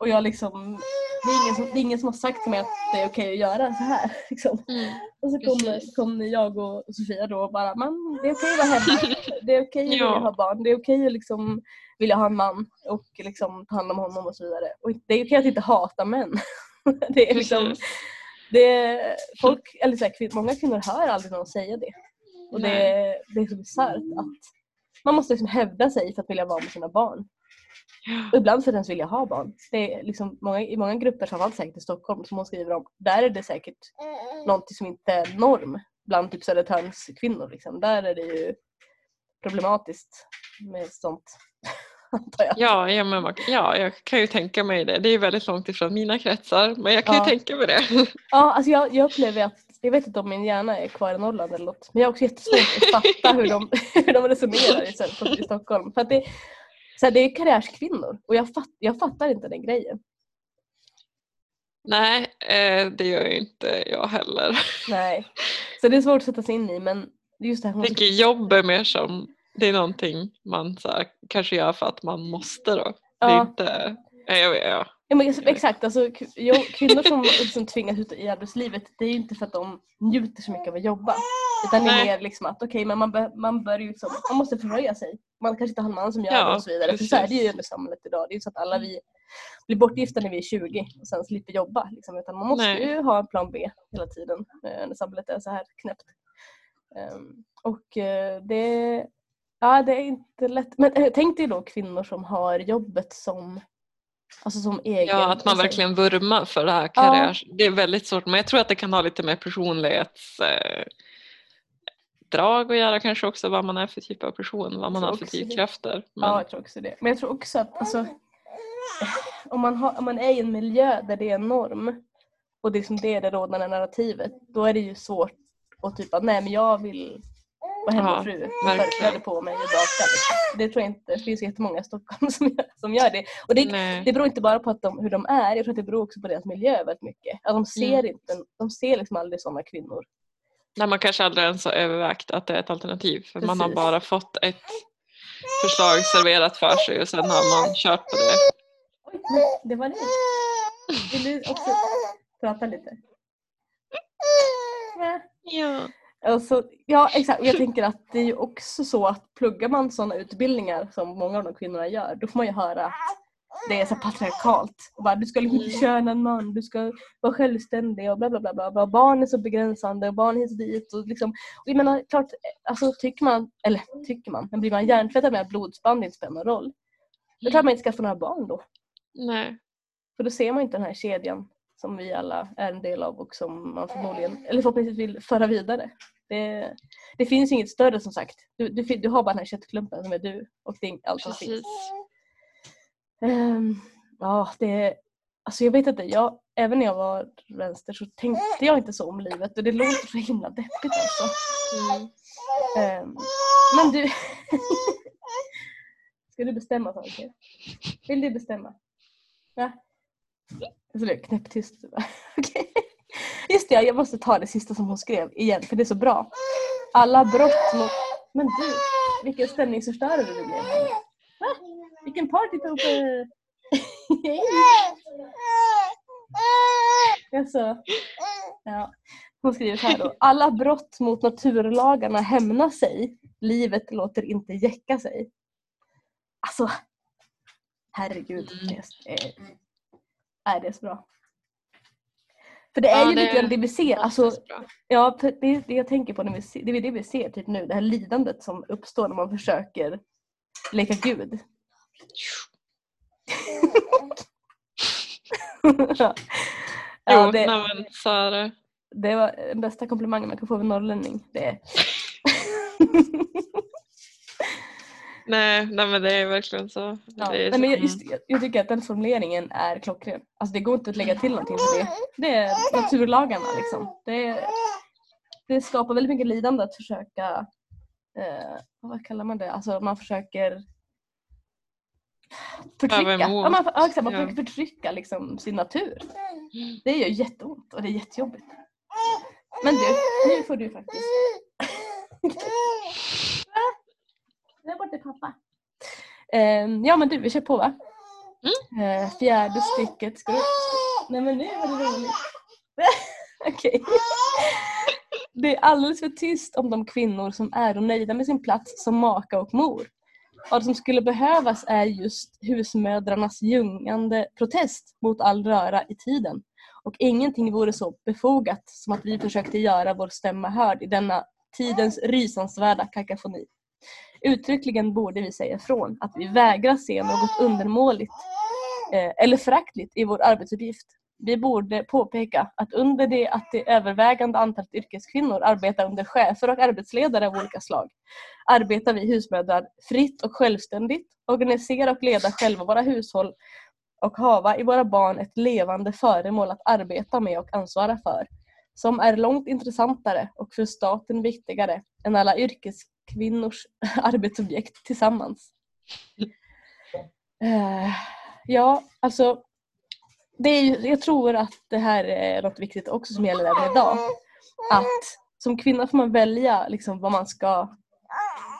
och jag liksom, det är ingen som, det är ingen som har sagt till mig att det är okej att göra så här. <laughs> Liksom. Mm. Och så kom, kom jag och Sofia då och bara, man, det är okej att vara hemma. <laughs> Det är okej att vilja Ja. ha barn. Det är okej att liksom vilja ha en man och liksom ta hand om honom och så vidare. Och det är okej att inte hata män. <laughs> det är liksom. Det folk, eller så här, många kvinnor hör aldrig någon säga det. Och det, det är så bisarrt att man måste liksom hävda sig för att vilja vara med sina barn. Och ibland för att ens vilja ha barn. Det är liksom många, I många grupper, framförallt säkert i Stockholm, som hon skriver om, där är det säkert någonting som inte är norm bland typ Södertörns kvinnor. Liksom. Där är det ju problematiskt med sånt. <laughs> Ja, ja, men man, ja, jag kan ju tänka mig det. Det är väldigt långt ifrån mina kretsar men jag kan Ja. ju tänka mig det. <laughs> Ja, alltså jag, jag upplever att, jag vet inte om min hjärna är kvar i Norrland eller något, men jag har också jättesvårt att fatta hur de, <laughs> hur de resonerar i, i Stockholm. För det, så här, det är karriärskvinnor och jag, fatt, jag fattar inte den grejen. Nej, eh, det gör ju inte jag heller. Nej. Så det är svårt att sätta sig in i men just det här, hon, tänker jobb är mer som, det är någonting man så här, kanske gör för att man måste då. Det är Ja. inte, jag vet, ja. Ja, men exakt, alltså, kvinnor som <laughs> liksom tvingas ut i arbetslivet det är ju inte för att de njuter så mycket av att jobba. Utan det är mer liksom att okej, men man, bör, man, bör ju liksom, man måste försörja sig. Man kanske inte har en man som gör Ja, det och så vidare. För så är det ju i samhället idag. Det är ju så att alla vi blir bortgifta när vi är 20 och sen slipper jobba. Liksom. Utan man måste Nej. ju ha en plan B hela tiden eh, när samhället är så här knäppt. Ehm, och eh, det, ja, det är inte lätt. Men eh, tänk dig då kvinnor som har jobbet som Alltså som egen. Ja, att man alltså, verkligen vurmar för det här karriärs... Det är väldigt svårt, men jag tror att det kan ha lite med personlighetsdrag att göra kanske också, vad man är för typ av person, vad man har för det. drivkrafter. Men, Ja, jag tror också det. Men jag tror också att alltså, om, man har, om man är i en miljö där det är en norm och det är, som det, är det rådande narrativet, då är det ju svårt att typ att nej men jag vill Ja, hemmafru och verkligen. kläder på mig och baka. Liksom. Det tror jag inte, det finns jättemånga i Stockholm <laughs> som gör, som gör det. Och det, det beror inte bara på att de, hur de är, jag tror att det beror också på deras miljö väldigt mycket. Att de ser, Mm. inte, de ser liksom aldrig sådana kvinnor. Nej, man kanske aldrig ens har övervägt att det är ett alternativ för man har Precis. bara fått ett förslag serverat för sig och sen har man kört på det. Oj, det var det. Vill du också prata lite? Ja. Alltså, ja exakt, jag tänker att det är ju också så att pluggar man sådana utbildningar som många av de kvinnorna gör, då får man ju höra att det är så patriarkalt. Och bara, du ska liksom inte Mm. köna en man, du ska vara självständig och bla bla bla. bla, bla. Barn är så begränsande och barn hit och dit. Och liksom, och jag menar, klart, alltså tycker man, eller tycker man, men blir man hjärntvättad med att blodsband inte spelar någon roll, då det klart man inte ska få några barn då. Nej. För då ser man inte den här kedjan som vi alla är en del av och som man förmodligen, eller förhoppningsvis vill föra vidare. Det, det finns inget större som sagt. Du, du, du har bara den här köttklumpen som är du och det är allt som finns. Ehm, ja, det Alltså jag vet inte, jag, även när jag var vänster så tänkte jag inte så om livet och det låter så himla deppigt alltså. Mm. Ehm, men du... <laughs> Ska du bestämma saker? Vill du bestämma? Ja. Alltså det är knäpptyst. <laughs> Okej. Just det, jag måste ta det sista som hon skrev igen för det är så bra. Alla brott mot... Men du, vilken stämningsförstörare du blev. Va? Vilken partypooper! alltså, <laughs> ja. Hon skriver så här då. Alla brott mot naturlagarna hämnar sig. Livet låter inte jäcka sig. Alltså, herregud. Mm. Det är, så bra. För det är Ja, ju det lite grann det vi ser. Alltså. Ja, det det jag tänker på när vi ser, det är det vi ser typ nu. Det här lidandet som uppstår när man försöker leka gud. <laughs> ja, Jo, det, nej, men så är det. det var den bästa komplimangen man kan få av en norrlänning. Det är. <laughs> Nej, nej, men det är verkligen så. Ja, Det är nej, men jag, just, jag, tycker att den formuleringen är klockren. Alltså det går inte att lägga till någonting för det. Det är naturlagarna liksom. Det, det skapar väldigt mycket lidande att försöka, eh, vad kallar man det, alltså man försöker förtrycka. Ja, man, ja, exakt, man försöker förtrycka liksom sin natur. Det gör jätteont och det är jättejobbigt. Men du, nu får du faktiskt. Där borta är pappa. Ehm, ja men du, vi kör på va? Eh, fjärde stycket. Ska du... Nej men nu var det roligt. <laughs> Okej. Det är alldeles för tyst om de kvinnor som är och nöjda med sin plats som maka och mor. Vad som skulle behövas är just husmödrarnas ljungande protest mot all röra i tiden. Och ingenting vore så befogat som att vi försökte göra vår stämma hörd i denna tidens rysansvärda kakafoni. Uttryckligen borde vi säga ifrån att vi vägrar se något undermåligt eh, eller föraktligt i vår arbetsuppgift. Vi borde påpeka att under det att det övervägande antalet yrkeskvinnor arbetar under chefer och arbetsledare av olika slag arbetar vi husmödrar fritt och självständigt, organisera och leda själva våra hushåll och hava i våra barn ett levande föremål att arbeta med och ansvara för, som är långt intressantare och för staten viktigare än alla yrkeskvinnors <laughs> arbetsobjekt tillsammans. Uh, ja, alltså det är, jag tror att det här är något viktigt också som gäller även idag. Att som kvinna får man välja liksom vad man ska,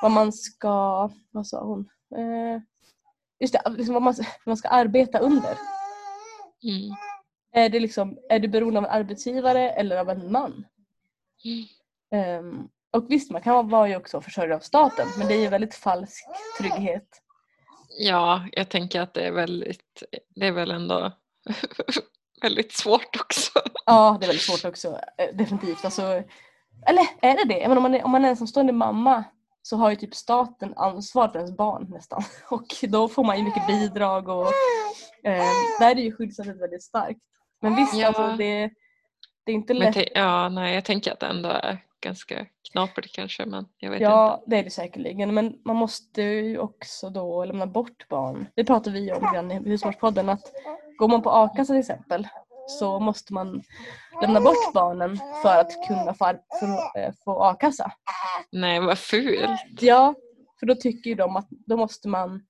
vad man ska, vad sa hon? Eh, just det, liksom vad, man, vad man ska arbeta under. Mm. Är, det liksom, är du beroende av en arbetsgivare eller av en man? Ehm, och visst, man kan vara ju också försörjd av staten men det är ju väldigt falsk trygghet. Ja, jag tänker att det är väldigt, det är väl ändå <laughs> väldigt svårt också. Ja, det är väldigt svårt också. eh, Definitivt. Alltså, eller är det det? Menar, om, man är, om man är ensamstående mamma så har ju typ staten ansvar för ens barn nästan. <laughs> Och då får man ju mycket bidrag och Eh, där är ju skyddsnätet väldigt starkt. Men visst, Ja. alltså, det, det är inte lätt. te- ja, nej, jag tänker att det ändå är ganska knaprigt kanske men jag vet inte. Ja, det är det säkerligen. Men man måste ju också då lämna bort barn. Det pratar vi om redan i Husmorspodden att går man på a-kassa till exempel så måste man lämna bort barnen för att kunna få, för, eh, få a-kassa. Nej vad fult. Ja, för då tycker ju de att då måste man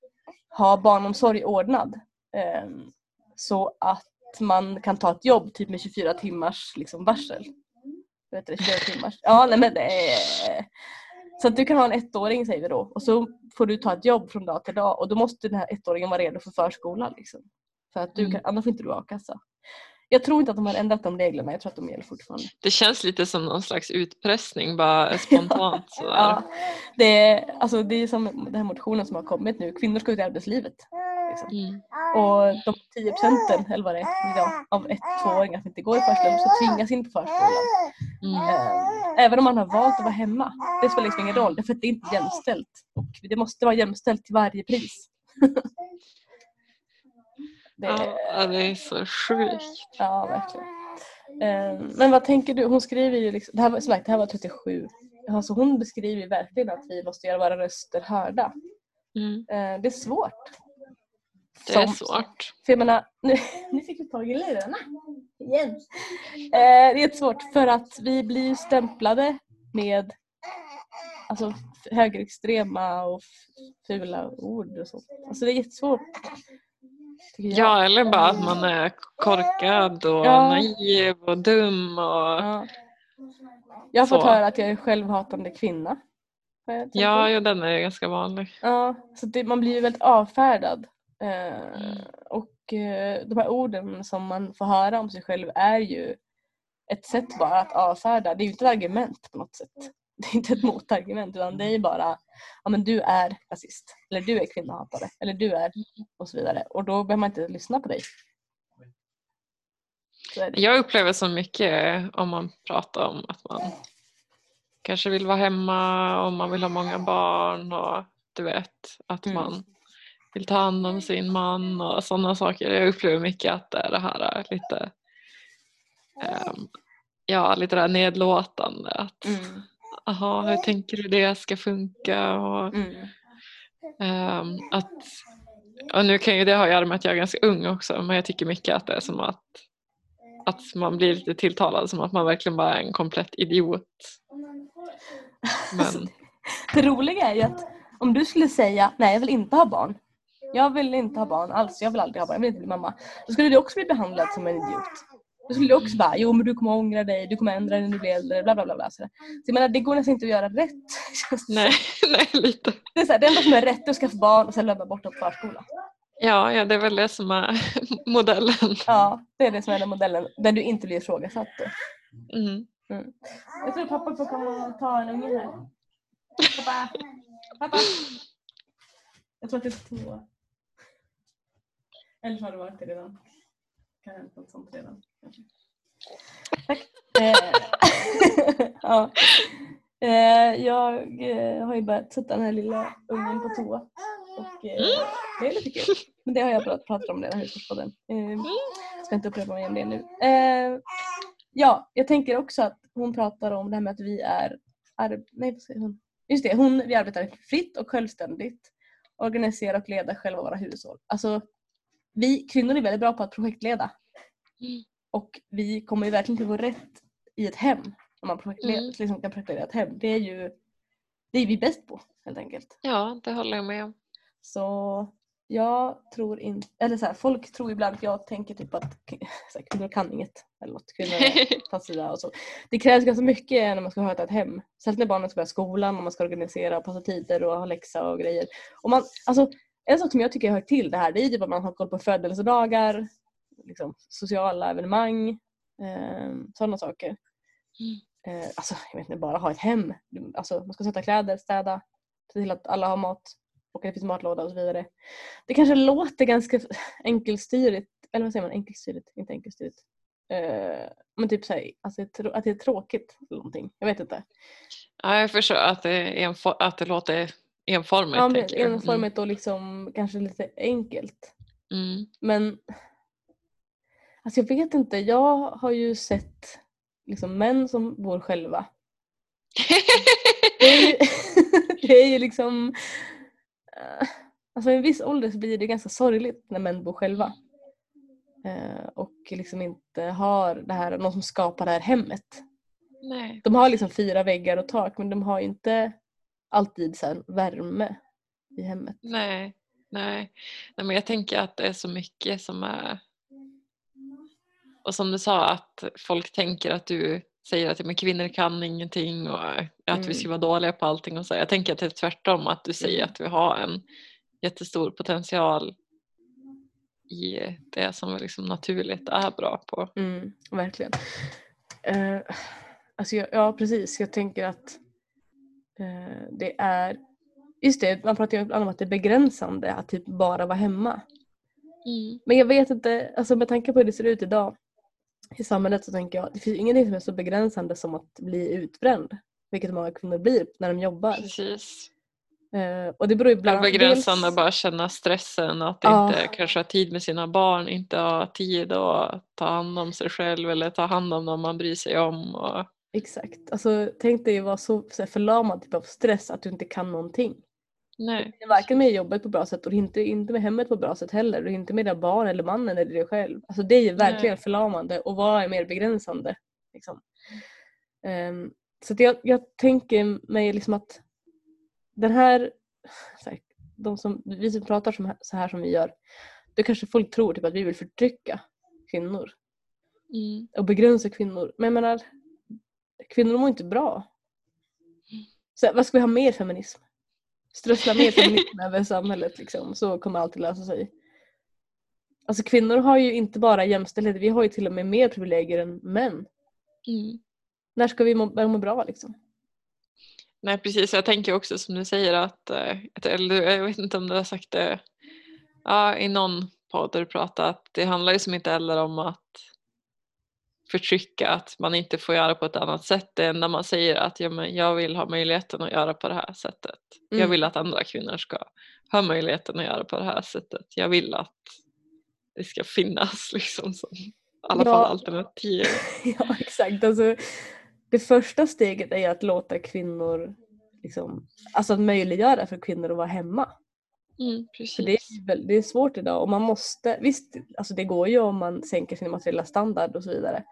ha barnomsorg ordnad. Eh, så att man kan ta ett jobb typ med 24 timmars liksom, varsel. Vet du, 24 timmars. Ja, nej men det är... Så att du kan ha en ettåring säger vi då och så får du ta ett jobb från dag till dag och då måste den här ettåringen vara redo för förskolan. Liksom. För att du Mm. kan, annars får inte du a-kassa. Jag tror inte att de har ändrat de reglerna, jag tror att de gäller fortfarande. Det känns lite som någon slags utpressning bara <laughs> spontant. Ja, det, är, alltså, det är som den här motionen som har kommit nu, kvinnor ska ut i arbetslivet. Liksom. Mm. Och de 10 procenten, eller vad det är, idag, av ett tvååringar som inte går i förskolan så tvingas in på förskolan. Mm. Eh, Även om man har valt att vara hemma. Det spelar liksom ingen roll, därför att det är inte jämställt. Och det måste vara jämställt till varje pris. <laughs> det, Ja, det är så sjukt. Ja, verkligen. Eh, Men vad tänker du? Hon skriver ju liksom, det här var, som sagt, det här var 37. Alltså hon beskriver verkligen att vi måste göra våra röster hörda. Mm. Eh, Det är svårt. Det är Som- svårt. För jag menar, nu, <laughs> nu fick vi tag i lurarna igen. Eh, det är jättesvårt för att vi blir stämplade med alltså, högerextrema och fula ord och sånt. Alltså det är jättesvårt. Ja, eller bara att man är korkad och Ja. naiv och dum och Ja. Jag har fått höra att jag är självhatande kvinna. ja, ja, den är ganska vanlig. Ja, så det, man blir ju väldigt avfärdad. Eh, Mm. Och eh, de här orden som man får höra om sig själv är ju ett sätt bara att avfärda. Det är ju inte ett argument på något sätt. <laughs> Det är inte ett motargument utan det är bara ja men du är rasist. Eller du är kvinnohatare. Eller du är och så vidare. Och då behöver man inte lyssna på dig. Jag upplever så mycket om man pratar om att man kanske vill vara hemma och man vill ha många barn och du vet att Mm. man vill ta hand om sin man och sådana saker. Jag upplever mycket att det är det här är lite ehm, ja, lite det här nedlåtande. Att, Mm. Aha, hur tänker du det ska funka? Och, Mm. ehm, att, och nu kan ju det ha att göra med att jag är ganska ung också men jag tycker mycket att det är som att, att man blir lite tilltalad som att man verkligen bara är en komplett idiot. Men <laughs> Det roliga är ju att om du skulle säga nej jag vill inte ha barn. Jag vill inte ha barn alls, jag vill aldrig ha barn, jag vill inte bli mamma. Då skulle du också bli behandlad som en idiot. Då skulle du också bara, jo men du kommer ångra dig, du kommer ändra dig när du blir äldre, bla bla bla. bla. Så jag menar det går nästan inte att göra rätt. <laughs> nej, <laughs> nej lite. Det, är så här, det enda som är rätt är att skaffa barn och sen lämna bort dem på förskolan. Ja, ja, det är väl det som är <laughs> modellen. Ja, det är det som är den modellen, där du inte blir ifrågasatt. då. Mm. Jag tror pappa får komma och ta en unge här. Pappa! Pappa! Jag tror att det är två. Eller så har det varit det redan. Kan ha hänt något sånt redan. Tack. Eh, <laughs> ja. Eh, Jag eh, har ju börjat sätta den här lilla ungen på toa. Och det är lite kul. Men det har jag pratat, om redan i Husmorspodden. Eh, ska inte upprepa mig om det nu. Ja, jag tänker också att hon pratar om det här med att vi är nej, vad säger hon? Just det, hon, vi arbetar fritt och självständigt. Organisera och leda själva våra hushåll. Alltså, vi kvinnor är väldigt bra på att projektleda. Mm. Och vi kommer ju verkligen till vår rätt i ett hem. Om man projektleder, Mm. liksom kan projektleda ett hem. Det är ju det är vi bäst på helt enkelt. Ja, det håller jag med om. Så jag tror inte, eller så här, folk tror ibland att jag tänker typ att <laughs> så här, kvinnor kan inget. Eller något. Kvinnor är <laughs> passiva och så. Det krävs ganska mycket när man ska sköta ett hem. Särskilt när barnen ska börja skolan och man ska organisera och passa tider och ha läxa och grejer. Och man, alltså, en sak som jag tycker hör till det här det är typ att man har koll på födelsedagar, liksom, sociala evenemang, eh, sådana saker. Mm. Eh, alltså, jag vet inte, bara ha ett hem. Alltså, man ska sätta kläder, städa, se till att alla har mat och att det finns matlåda och så vidare. Det kanske låter ganska enkelstyrigt, eller vad säger man, enkelstyrigt, inte enkelstyrigt. Eh, men typ såhär, alltså, att det är tråkigt eller någonting. Jag vet inte. Ja, jag förstår att det, enfor- att det låter enformigt. Ja, men. Mm. enformigt och liksom kanske lite enkelt. Mm. Men alltså jag vet inte, jag har ju sett liksom män som bor själva. Det är ju, <laughs> det är ju liksom... eh, Alltså i en viss ålder så blir det ganska sorgligt när män bor själva. Eh, och liksom inte har det här, någon som skapar det här hemmet. Nej. De har liksom fyra väggar och tak men de har ju inte alltid så här värme i hemmet. Nej. Nej. Nej, men jag tänker att det är så mycket som är... Och som du sa, att folk tänker att du säger att men kvinnor kan ingenting och att Mm. vi ska vara dåliga på allting. Och så. Jag tänker att det är tvärtom, att du säger Mm. att vi har en jättestor potential i det som liksom naturligt är bra på. Mm, verkligen. Eh, alltså jag, ja precis, jag tänker att det är Just det, man pratar ju ibland om att det är begränsande att typ bara vara hemma. Mm. Men jag vet inte, alltså med tanke på hur det ser ut idag i samhället så tänker jag det finns ingenting som är så begränsande som att bli utbränd. Vilket många kvinnor blir när de jobbar. Precis. Eh, och det beror ju bland begränsande dels- att bara känna stressen att Ja. inte kanske ha tid med sina barn, inte ha tid att ta hand om sig själv eller ta hand om någon man bryr sig om. Och, Exakt. Alltså, tänk dig att vara så, så här förlamad typ av stress att du inte kan någonting. nej, Det är varken med jobbet på bra sätt och inte, inte med hemmet på bra sätt heller. Och inte med dina barn eller mannen eller dig själv. Alltså det är ju verkligen Nej. förlamande och vad är mer begränsande? Liksom. Ehm, så jag, jag tänker mig liksom att den här, så här de som, vi som pratar som, så här som vi gör, då kanske folk tror typ att vi vill förtrycka kvinnor mm, och begränsa kvinnor. Men jag menar, kvinnor mår inte bra. Så vad ska vi ha mer feminism? Strössla mer feminism över samhället liksom, så kommer allt att lösa sig. Alltså kvinnor har ju inte bara jämställdhet, vi har ju till och med mer privilegier än män. mm. När ska vi må, må bra liksom? nej precis, jag tänker också som du säger att, eh, att eller, jag vet inte om du har sagt det ja, i någon podd där du pratade att det handlar ju som inte heller om att förtrycka, att man inte får göra på ett annat sätt. Det enda man säger är att ja, men jag vill ha möjligheten att göra på det här sättet. Jag Mm. vill att andra kvinnor ska ha möjligheten att göra på det här sättet. Jag vill att det ska finnas <laughs> liksom som i alla Ja. fall alternativ. <laughs> ja exakt. Alltså, det första steget är att låta kvinnor, liksom, alltså att möjliggöra för kvinnor att vara hemma. Mm, För det är, det är svårt idag och man måste, visst alltså det går ju om man sänker sin materiella standard och så vidare.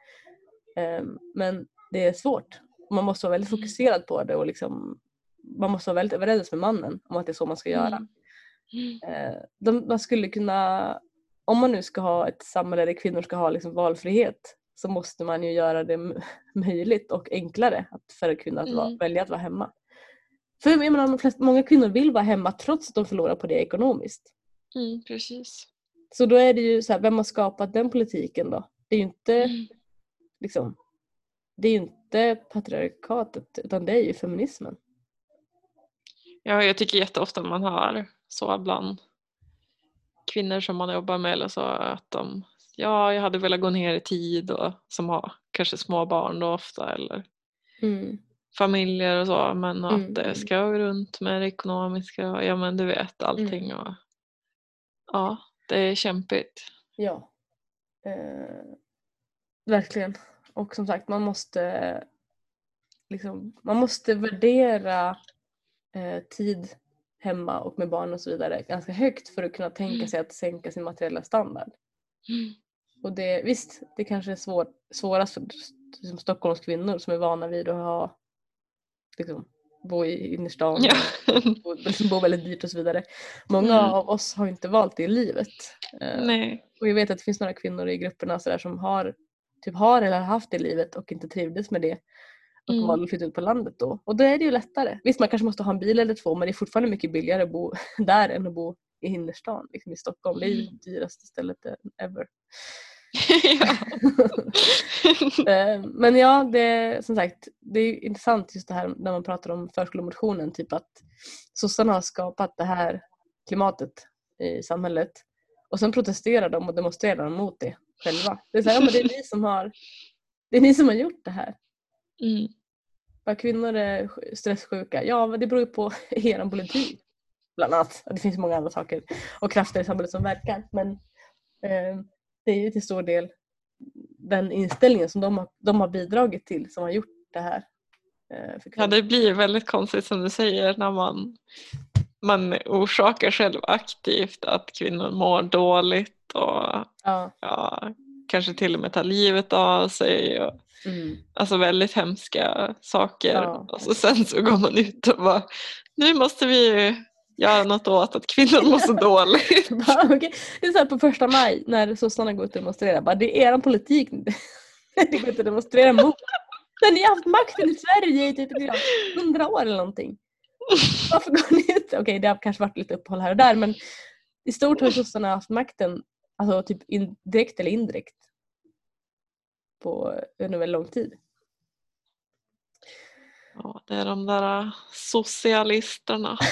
Ehm, men det är svårt. Man måste vara väldigt Mm. fokuserad på det och liksom, man måste vara väldigt överens med mannen om att det är så man ska göra. Mm. Eh, de, man skulle kunna, om man nu ska ha ett samhälle där kvinnor ska ha liksom valfrihet så måste man ju göra det <laughs> möjligt och enklare att för kvinnor att Mm. välja att vara hemma. För jag menar, de flesta, många kvinnor vill vara hemma trots att de förlorar på det ekonomiskt. Mm, precis. Så då är det ju så här, vem har skapat den politiken då? Det är ju inte, Mm. liksom, det är inte patriarkatet utan det är ju feminismen. Ja, jag tycker jätteofta man hör så bland kvinnor som man jobbar med eller så att de ja, jag hade velat gå ner i tid och som har kanske små barn då ofta eller Mm. Familjer och så men att Mm, det mm. ska gå runt med det ekonomiska och ja men du vet allting och ja, det är kämpigt. Ja. Eh, verkligen. Och som sagt, man måste liksom, man måste värdera eh, tid hemma och med barn och så vidare ganska högt för att kunna tänka Mm. sig att sänka sin materiella standard. Mm. Och det, visst, det kanske är svår, svårast för liksom, Stockholms kvinnor som är vana vid att ha liksom, bo i innerstan Ja. och liksom, <laughs> bo väldigt dyrt och så vidare. Många Mm. av oss har inte valt det i livet. Eh, Nej. och jag vet att det finns några kvinnor i grupperna så där, som har, typ har eller har haft det livet och inte trivdes med det. Och Mm. valde att flytta ut på landet då. Och då är det ju lättare. Visst man kanske måste ha en bil eller två men det är fortfarande mycket billigare att bo <laughs> där än att bo i innerstan liksom i Stockholm. Det är ju Mm. det dyraste stället ever. <laughs> <laughs> Eh, Men ja, det, som sagt, det är intressant just det här när man pratar om förskolemotionen, typ att sossarna har skapat det här klimatet i samhället och sen protesterar de och demonstrerar de mot det själva. Det är så här, ja, men det är ni som har det är ni som har gjort det här. mm. Bara kvinnor är sj- stresssjuka. Ja, men det beror ju på <laughs> er politik. bland annat. Det finns många andra saker och krafter i samhället som verkar. Men eh, det är ju till stor del den inställningen som de har, de har bidragit till som har gjort det här. Eh, Ja, det blir väldigt konstigt som du säger när man, man orsakar själv aktivt att kvinnor mår dåligt och ja. ja, kanske till och med tar livet av sig. Och, Mm. alltså väldigt hemska saker. Ja. Och så sen så går man ut och bara nu måste vi göra något åt att kvinnor mår så dåligt. <laughs> Bara, okej. Det är så här på första maj när sossarna går ut och demonstrerar. Bara, det är er politik <laughs> ni går ut och demonstrerar mot. Men ni har haft makten i Sverige i typ hundra år eller någonting. Varför går ni ut? Okej det har kanske varit lite uppehåll här och där men i stort har sossarna haft makten alltså typ in, direkt eller indirekt på under väldigt lång tid. Ja, det är de där socialisterna. <laughs>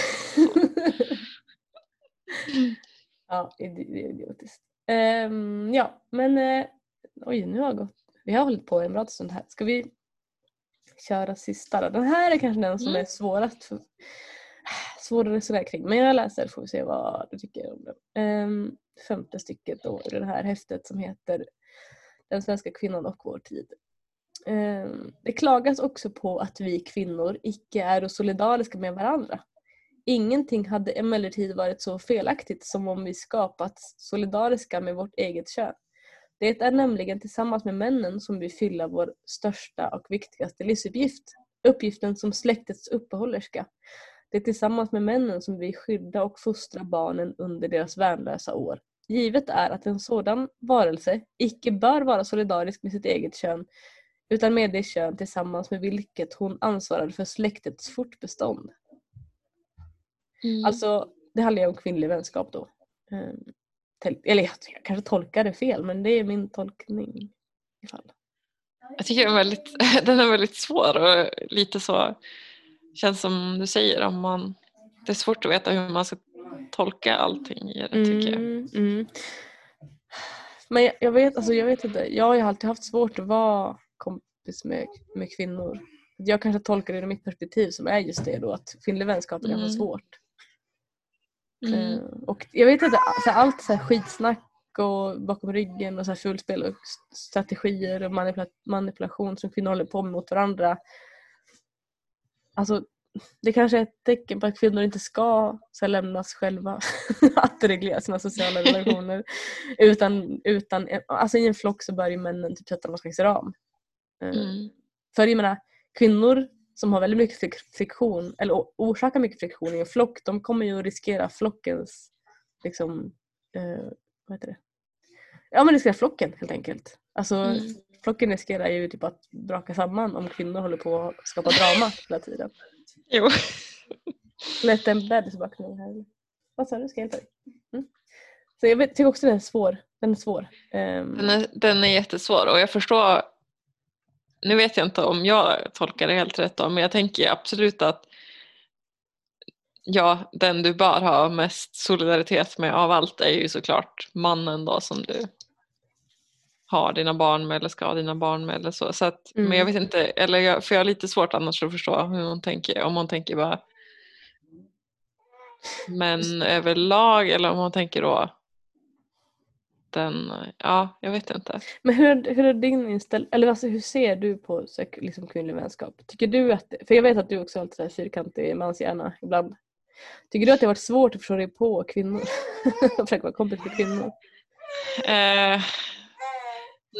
ja, det är idiotiskt. Ehm, ja, men eh, oj, nu har jag gått. Vi har hållit på en bra stund här. Ska vi köra sista då? Den här är kanske den som Mm. är svårast för, svårare att resonera kring. Men jag läser får vi se vad du tycker om det. Ehm, femte stycket då i det här häftet som heter Den svenska kvinnan och vår tid. Ehm, Det klagas också på att vi kvinnor icke är solidariska med varandra. Ingenting hade emellertid varit så felaktigt som om vi skapats solidariska med vårt eget kön. Det är nämligen tillsammans med männen som vi fyller vår största och viktigaste livsuppgift. Uppgiften som släktets uppehållerska. Det är tillsammans med männen som vi skyddar och fostrar barnen under deras värnlösa år. Givet är att en sådan varelse icke bör vara solidarisk med sitt eget kön utan med det kön tillsammans med vilket hon ansvarar för släktets fortbestånd. Mm. Alltså, det handlar ju om kvinnlig vänskap då. Ehm, Eller jag, kanske tolkar det fel men det är min tolkning. i fall. Jag tycker den är väldigt, <laughs> den är väldigt svår och lite så känns som du säger om man det är svårt att veta hur man ska tolka allting i det tycker jag. Mm, mm. Men jag, jag vet alltså jag vet inte. Jag har ju alltid haft svårt att vara kompis med, med kvinnor. Jag kanske tolkar det ur mitt perspektiv som är just det då att kvinnlig vänskap är ganska Mm. svårt. Mm. Eh, och jag vet inte, så allt så skitsnack och bakom ryggen och så här fulspel och strategier och manipula- manipulation som kvinnor håller på med mot varandra. Alltså det kanske är ett tecken på att kvinnor inte ska så här, lämnas själva <laughs> att reglera sina sociala <laughs> relationer. utan, utan, alltså i en flock så bör ju männen typ sätta någon slags ram. Eh, Mm. för jag menar, kvinnor som har väldigt mycket frik- friktion, eller orsakar mycket friktion i en flock, de kommer ju att riskera flockens, liksom, eh, vad heter det? Ja men riskera flocken helt enkelt. Alltså Mm. flocken riskerar ju typ att braka samman om kvinnor håller på att skapa drama hela tiden. Jo. Lätt en i bakgrunden här. Vad sa du? Ska jag hjälpa dig? Mm. Så jag vet, tycker också den är svår. Den är svår. Ehm, Den är, den är jättesvår och jag förstår nu vet jag inte om jag tolkar det helt rätt då, men jag tänker absolut att ja, den du bör ha mest solidaritet med av allt är ju såklart mannen då som du har dina barn med eller ska ha dina barn med eller så. så att, Mm. Men jag vet inte, eller jag, för jag har lite svårt annars att förstå hur hon tänker, om hon tänker bara men överlag eller om hon tänker då den, ja jag vet inte. Men hur, hur är din inställning, eller alltså, hur ser du på liksom, kvinnlig vänskap? Tycker du att, för jag vet att du också har lite så här fyrkantig manshjärna ibland. Tycker du att det har varit svårt att förstå dig på kvinnor? Att <laughs> försöka vara kompis med kvinnor? Eh,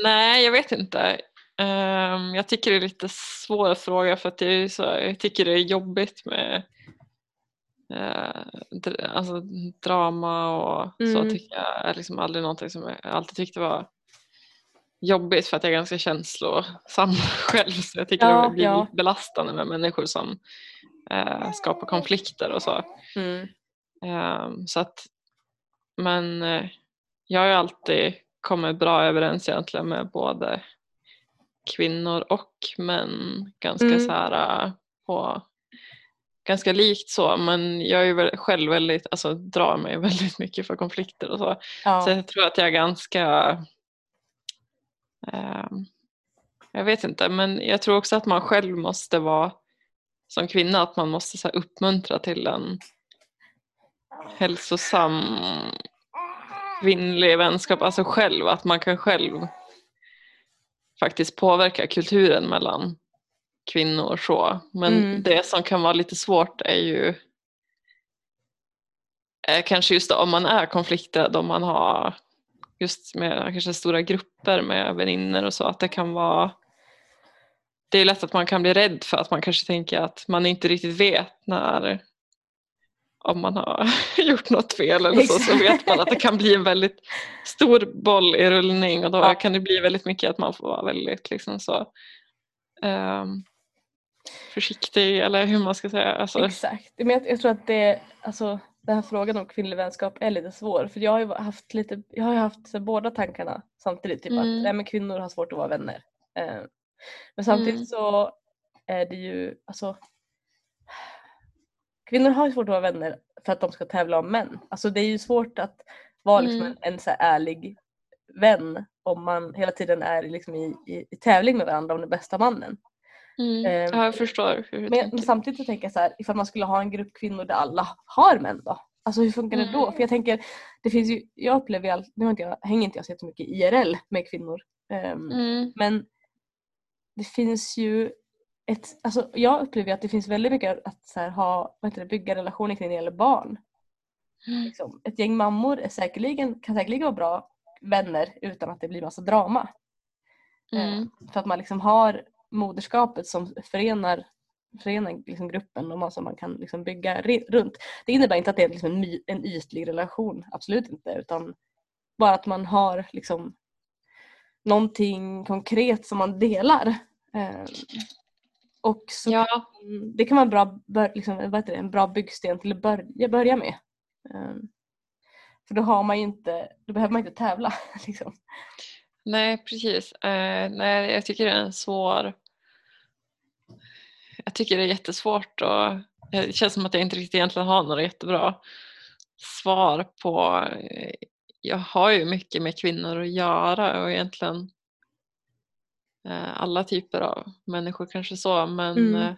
nej, jag vet inte. Ehm, jag tycker det är lite svår fråga för att är så, jag tycker det är jobbigt med eh, alltså, drama och så Mm. tycker jag är liksom aldrig någonting som jag alltid tyckte var jobbigt för att jag är ganska känslosam <laughs> själv så jag tycker Ja, det blir ja. belastande med människor som eh, skapar konflikter och så. Mm. Ehm, så att, men eh, jag har ju alltid kommit bra överens egentligen med både kvinnor och män. Ganska Mm. så här eh, på ganska likt så men jag är ju själv väldigt, alltså drar mig <laughs> väldigt mycket för konflikter och så. Så Ja. jag tror att jag är ganska ehm, jag vet inte men jag tror också att man själv måste vara som kvinna att man måste så här, uppmuntra till en hälsosam kvinnlig vänskap, alltså själv, att man kan själv faktiskt påverka kulturen mellan kvinnor så. Men Mm. det som kan vara lite svårt är ju är kanske just om man är konflikträdd, om man har just med kanske stora grupper med vänner och så, att det kan vara det är lätt att man kan bli rädd för att man kanske tänker att man inte riktigt vet när om man har <laughs> gjort något fel eller så, så vet man att det kan bli en väldigt stor boll i rullning och då Ja. kan det bli väldigt mycket att man får vara väldigt liksom så ehm, försiktig eller hur man ska säga. Alltså, Exakt. Men jag, jag tror att det, alltså, den här frågan om kvinnlig vänskap är lite svår. För jag har ju haft, lite, jag har haft så, båda tankarna samtidigt. Typ Mm. att nej, men kvinnor har svårt att vara vänner. Eh, men samtidigt Mm. så är det ju, alltså Kvinnor har ju svårt att vara vänner för att de ska tävla om män. Alltså det är ju svårt att vara liksom Mm. en, en så ärlig vän om man hela tiden är liksom i, i, i tävling med varandra om den bästa mannen. Mm, Ehm, ja, jag förstår hur Men, men samtidigt så tänker jag så här, ifall man skulle ha en grupp kvinnor där alla har män då? Alltså hur funkar det då? Mm. För jag tänker, det finns ju, jag upplever ju, nu inte jag, hänger inte jag så jättemycket IRL med kvinnor. ehm, Mm, Men det finns ju ett, alltså jag upplever att det finns väldigt mycket att så här, ha, vad heter det, bygga relationer kring när det gäller barn. mm, Liksom. Ett gäng mammor är säkerligen, kan säkerligen vara bra vänner utan att det blir massa drama. Eh, mm, För att man liksom har moderskapet som förenar, förenar liksom gruppen och man, som man kan liksom bygga runt. Det innebär inte att det är liksom en, my, en ytlig relation, absolut inte. Utan bara att man har liksom någonting konkret som man delar. Eh, och så ja, kan, det kan vara en bra, bör, liksom, vad heter det, en bra byggsten till att börja, börja med. Eh, för då har man inte, då behöver man inte tävla. <laughs> Liksom. nej precis. Eh, nej, jag tycker det är en svår <laughs> jag tycker det är jättesvårt och det känns som att jag inte riktigt egentligen har några jättebra svar på eh, jag har ju mycket med kvinnor att göra och egentligen eh, alla typer av människor kanske så men Mm.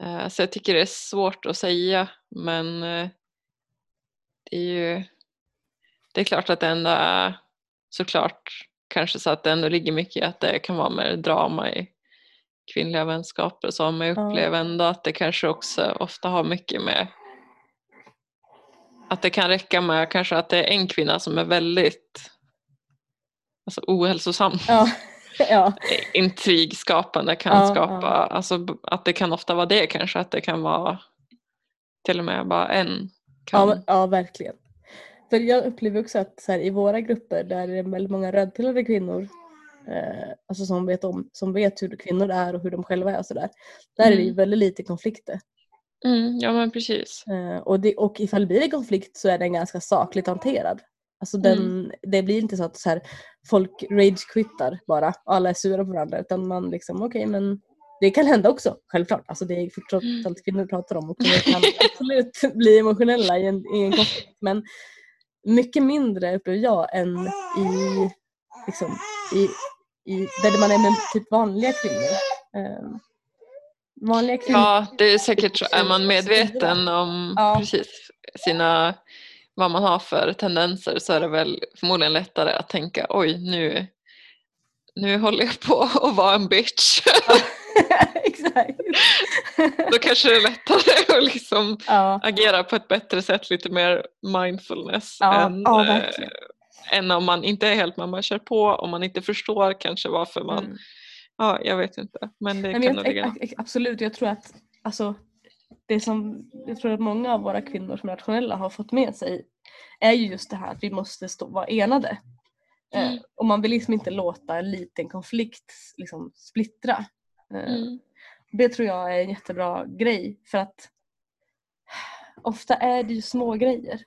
eh, eh, så jag tycker det är svårt att säga men eh, det är ju det är klart att det ändå är såklart kanske så att det ändå ligger mycket i att det kan vara mer drama i kvinnliga vänskaper så men jag Ja. upplever ändå att det kanske också ofta har mycket med att det kan räcka med kanske att det är en kvinna som är väldigt alltså, ohälsosam. Ja. <laughs> ja. <laughs> Intrigskapande kan Ja, skapa, alltså att det kan ofta vara det kanske, att det kan vara till och med bara en kan. Ja, verkligen. För jag upplever också att så här, i våra grupper där det är väldigt många rödpillade kvinnor eh, alltså som, vet om, som vet hur kvinnor är och hur de själva är och sådär. Där är det ju Mm. väldigt lite konflikter. Mm, ja men precis. Eh, och, det, och ifall det blir en konflikt så är den ganska sakligt hanterad. Alltså den, Mm. Det blir inte så att så här, folk rage-quittar bara och alla är sura på varandra utan man liksom okej men det kan hända också självklart. Alltså det är trots Mm. allt kvinnor vi pratar om och kvinnor kan <laughs> absolut bli emotionella i en, i en konflikt men mycket mindre upplever jag än i, liksom, i, i där man är med typ vanliga kvinnor. Eh, vanliga kvinnor. Ja, det är säkert så. Är man medveten om Ja. precis sina, vad man har för tendenser så är det väl förmodligen lättare att tänka oj nu, nu håller jag på att vara en bitch. <laughs> Exakt. <laughs> Då kanske det är lättare att liksom ja. agera på ett bättre sätt, lite mer mindfulness än. Än om man inte är helt, man bara kör på och man inte förstår kanske varför man, Mm. ja jag vet inte, men det Nej, kan nog ligga absolut, jag tror att alltså, det som jag tror att många av våra kvinnor som är nationella har fått med sig är ju just det här att vi måste stå, vara enade. Eh, Mm. och man vill liksom inte låta en liten konflikt liksom, splittra. Eh, Mm. Det tror jag är en jättebra grej för att ofta är det ju små grejer.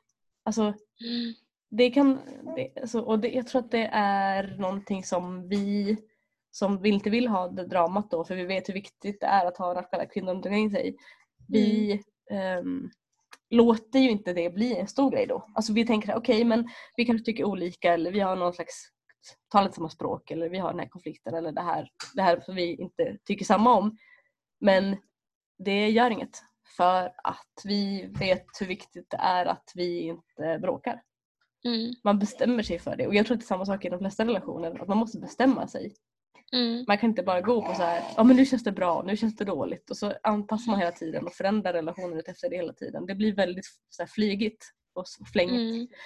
Alltså, Mm. Det kan, det, alltså, och det, jag tror att det är någonting som vi som vi inte vill ha det dramat då för vi vet hur viktigt det är att ha nationella kvinnor omkring sig. Vi ehm, låter ju inte det bli en stor grej då. Alltså vi tänker okej men vi kanske tycker olika eller vi har någon slags talar inte samma språk eller vi har den här konflikten eller det här, det här som vi inte tycker samma om. Men det gör inget. för att vi vet hur viktigt det är att vi inte bråkar. Mm. Man bestämmer sig för det och jag tror att det är samma sak i de flesta relationer, att man måste bestämma sig. Mm. Man kan inte bara gå på så här, ja men nu känns det bra, nu känns det dåligt och så anpassar man hela tiden och förändrar relationen efter det hela tiden. Det blir väldigt så här, flygigt och flängigt. Ehm,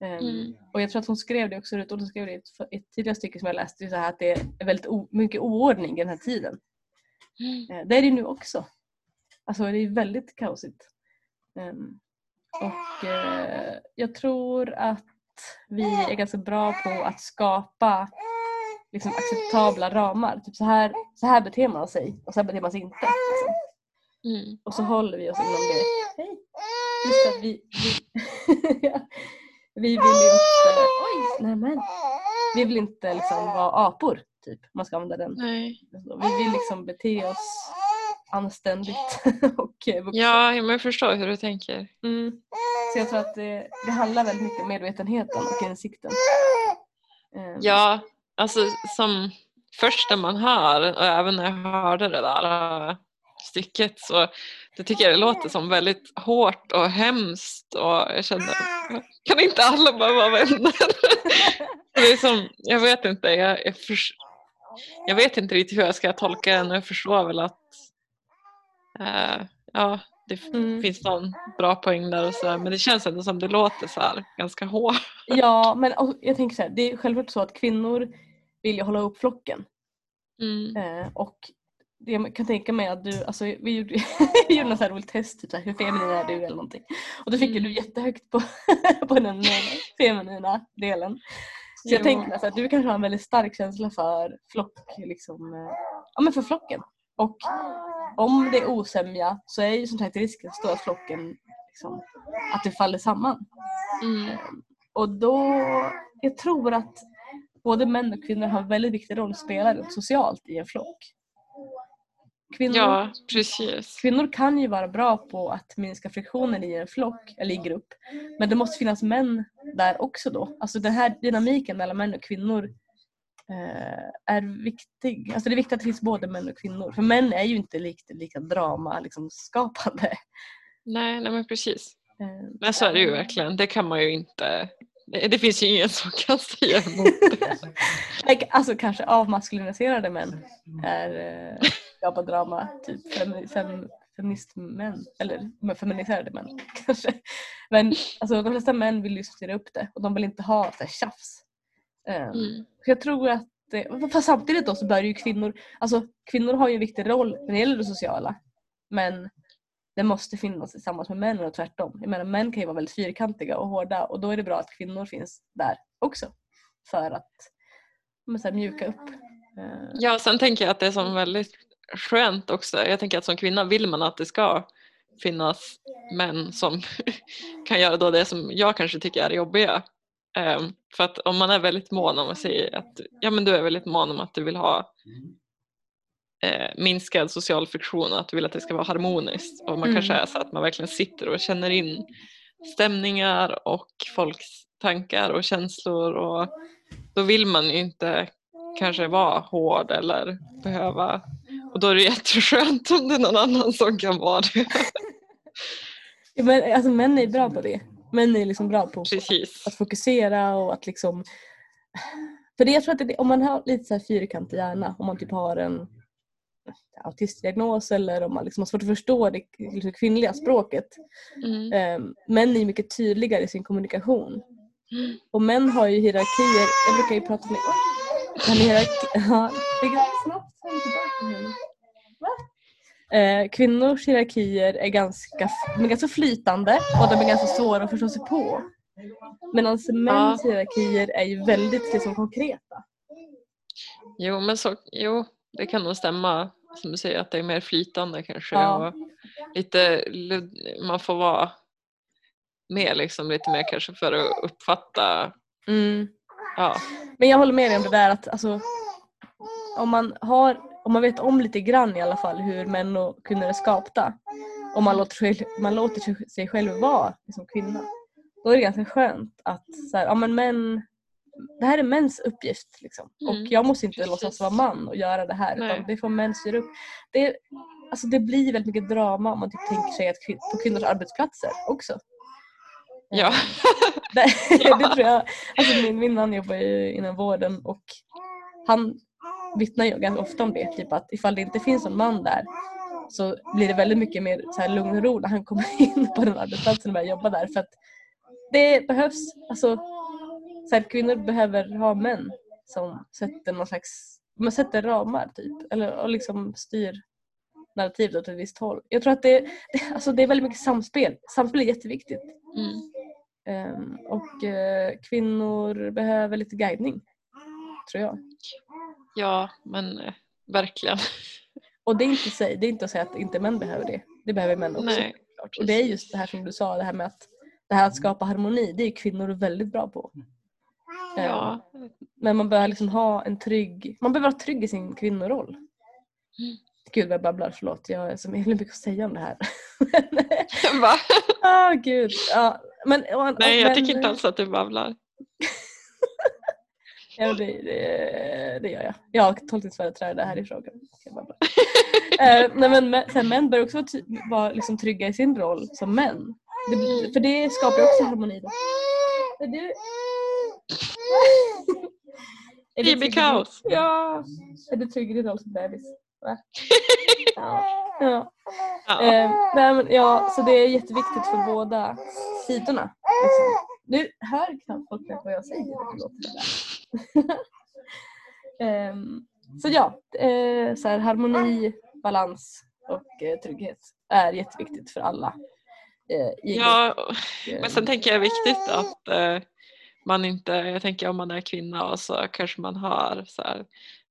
Mm. Och jag tror att hon skrev det också, Rut Olsson skrev det i ett, ett tidigare stycke som jag läste, så här att det är väldigt mycket oordning i den här tiden. Mm. Eh, Det är det nu också. Alltså det är väldigt kaosigt. Ehm, Och eh, jag tror att vi är ganska bra på att skapa liksom, acceptabla ramar. Typ så här, så här beter man sig och så här beter man sig inte. Liksom. Mm. Och så håller vi oss inom det. Hej! Just att vi, vi, <laughs> vi vill inte... Oj! Nämen! Vi vill inte liksom vara apor, typ. Man ska använda den. Nej. Vi vill liksom bete oss anständigt <laughs> och vuxna. Ja, men jag förstår hur du tänker. Mm. Så jag tror att det, det handlar väldigt mycket om medvetenheten och insikten. Ehm, Ja, alltså som första man hör och även när jag hörde det där äh, stycket så det tycker jag det låter som väldigt hårt och hemskt och jag känner kan inte alla bara vara vänner? <laughs> det är som, jag vet inte, jag, jag, förs- jag vet inte riktigt hur jag ska tolka den och jag förstår väl att äh, ja, det Mm. finns någon bra poäng där och så här, men det känns ändå som det låter så här ganska hårt. Ja, men jag tänker så här, det är självklart så att kvinnor vill ju hålla upp flocken. Mm. Eh, och jag kan tänka mig att du, alltså vi gjorde, <laughs> vi gjorde något så här roligt test, typ så här, hur feminin är du eller någonting. Och då fick Mm. du jättehögt på, <laughs> på den eh, feminina delen. Så jag Jo. tänker att du kanske har en väldigt stark känsla för flock, liksom, eh, ja men för flocken. Och om det är osämja så är ju som sagt risken stor att flocken, liksom, att det faller samman. Mm. Och då, jag tror att både män och kvinnor har en väldigt viktig roll att spela rent socialt i en flock. Kvinnor, Ja, precis. kvinnor kan ju vara bra på att minska friktionen i en flock eller i grupp. Men det måste finnas män där också då. Alltså den här dynamiken mellan män och kvinnor eh, är viktig. Alltså det är viktigt att det finns både män och kvinnor. För män är ju inte lika, lika drama liksom, skapande. Nej, nej men precis. Eh, Men så är det ju verkligen. Det kan man ju inte. Det, finns ju ingen som kan säga emot det. <laughs> Alltså kanske avmaskuliniserade män är eh, skapar drama. Typ fem, fem, feministmän. Eller feminiserade män <laughs> kanske. Men alltså, de flesta män vill ju styra upp det och de vill inte ha så här, tjafs. Eh, Mm. jag tror att fast samtidigt då så bör ju kvinnor, alltså kvinnor har ju en viktig roll när det gäller det sociala. Men det måste finnas tillsammans med män och tvärtom. Jag menar män kan ju vara väldigt fyrkantiga och hårda och då är det bra att kvinnor finns där också. För att men, så här, mjuka upp. Eh, Ja, sen tänker jag att det är som väldigt skönt också. Jag tänker att som kvinna vill man att det ska finnas män som <laughs> kan göra då det som jag kanske tycker är jobbiga. Ehm, för att om man är väldigt mån om att säga att ja, men du är väldigt mån om att du vill ha eh, minskad social friktion och att du vill att det ska vara harmoniskt och man Mm. kanske är så att man verkligen sitter och känner in stämningar och folks tankar och känslor och då vill man ju inte kanske vara hård eller behöva och då är det <laughs> jätteskönt om det är någon annan som kan vara det. <laughs> ja, men, alltså män är bra på det. Män är liksom bra på Precis. att fokusera och att liksom för det, jag tror att det, om man har lite så här fyrkantig hjärna, om man typ har en autistdiagnos eller om man liksom har svårt att förstå det liksom kvinnliga språket. Mm. Eh, män är mycket tydligare i sin kommunikation. Mm. Och män har ju hierarkier. Jag brukar ju prata med... Han är hierarki, <laughs> ja, det går snabbt fram och tillbaka nu. Va? Eh, kvinnors hierarkier är ganska, de är ganska flytande och de är ganska svåra att förstå sig på. Medan mäns hierarkier är ju väldigt liksom, konkreta. Jo, men så, jo, det kan nog stämma som du säger att det är mer flytande kanske Ja. och lite, man får vara med liksom lite mer kanske för att uppfatta, ja, Men jag håller med dig om det där att alltså, om, man har, om man vet om lite grann i alla fall hur män och kvinnor är skapta och man låter sig, man låter sig- själv vara liksom, kvinna då är det ganska skönt att så här, ja, men män, det här är mäns uppgift liksom. och Mm, jag måste inte precis. låtsas vara man och göra det här Nej. utan det får män styra upp. Det, alltså det blir väldigt mycket drama om man typ tänker sig att på kvinnors arbetsplatser också. Ja. <laughs> <laughs> Det, Ja. det tror jag. Alltså min, min man jobbar ju inom vården och han vittnar ju ganska ofta om det. Typ att ifall det inte finns någon man där så blir det väldigt mycket mer så här lugn och ro när han kommer <laughs> in på den arbetsplatsen och börjar jobba där. För att det behövs, alltså så här, kvinnor behöver ha män som sätter någon slags, man sätter ramar typ. Eller och liksom styr narrativet åt ett visst håll. Jag tror att det, det, alltså det är väldigt mycket samspel. Samspel är jätteviktigt. Mm. Ehm, och eh, kvinnor behöver lite guidning. Tror jag. Ja, men eh, verkligen. <laughs> Och det är, inte, det är inte att säga att inte män behöver det. Det behöver män också. Nej. Och det är just det här som du sa, det här med att det här att skapa harmoni, det är kvinnor väldigt bra på. Ja, Men man behöver liksom ha en trygg, man behöver vara trygg i sin kvinnoroll. Mm. Gud vad jag babblar, förlåt. Jag har så mycket att säga om det här. <laughs> va? <laughs> Ah gud. Ja, men, och, Nej, jag men- tycker inte alls att du babblar. Ja, det, det, det gör jag. Jag har tolkningsföreträde här i frågan. Jag bara- Eh, nej, men här, män bör också vara, ty- vara liksom trygga i sin roll som män. Det, för det skapar också harmoni. Då. Är du... Är du trygg Babykaos. Ja! Är du trygg i din roll som bebis? Va? <laughs> Ja. ja. Ja. Eh, nej, men, ja, så det är jätteviktigt för båda sidorna. Liksom. Nu hör knappt folk vad jag säger. Det låter <laughs> Ehm, så ja, eh, så här, harmoni, balans och eh, trygghet är jätteviktigt för alla. Eh, ja. Eh, men sen tänker jag viktigt att eh, man inte, jag tänker om man är kvinna och så kanske man har så här,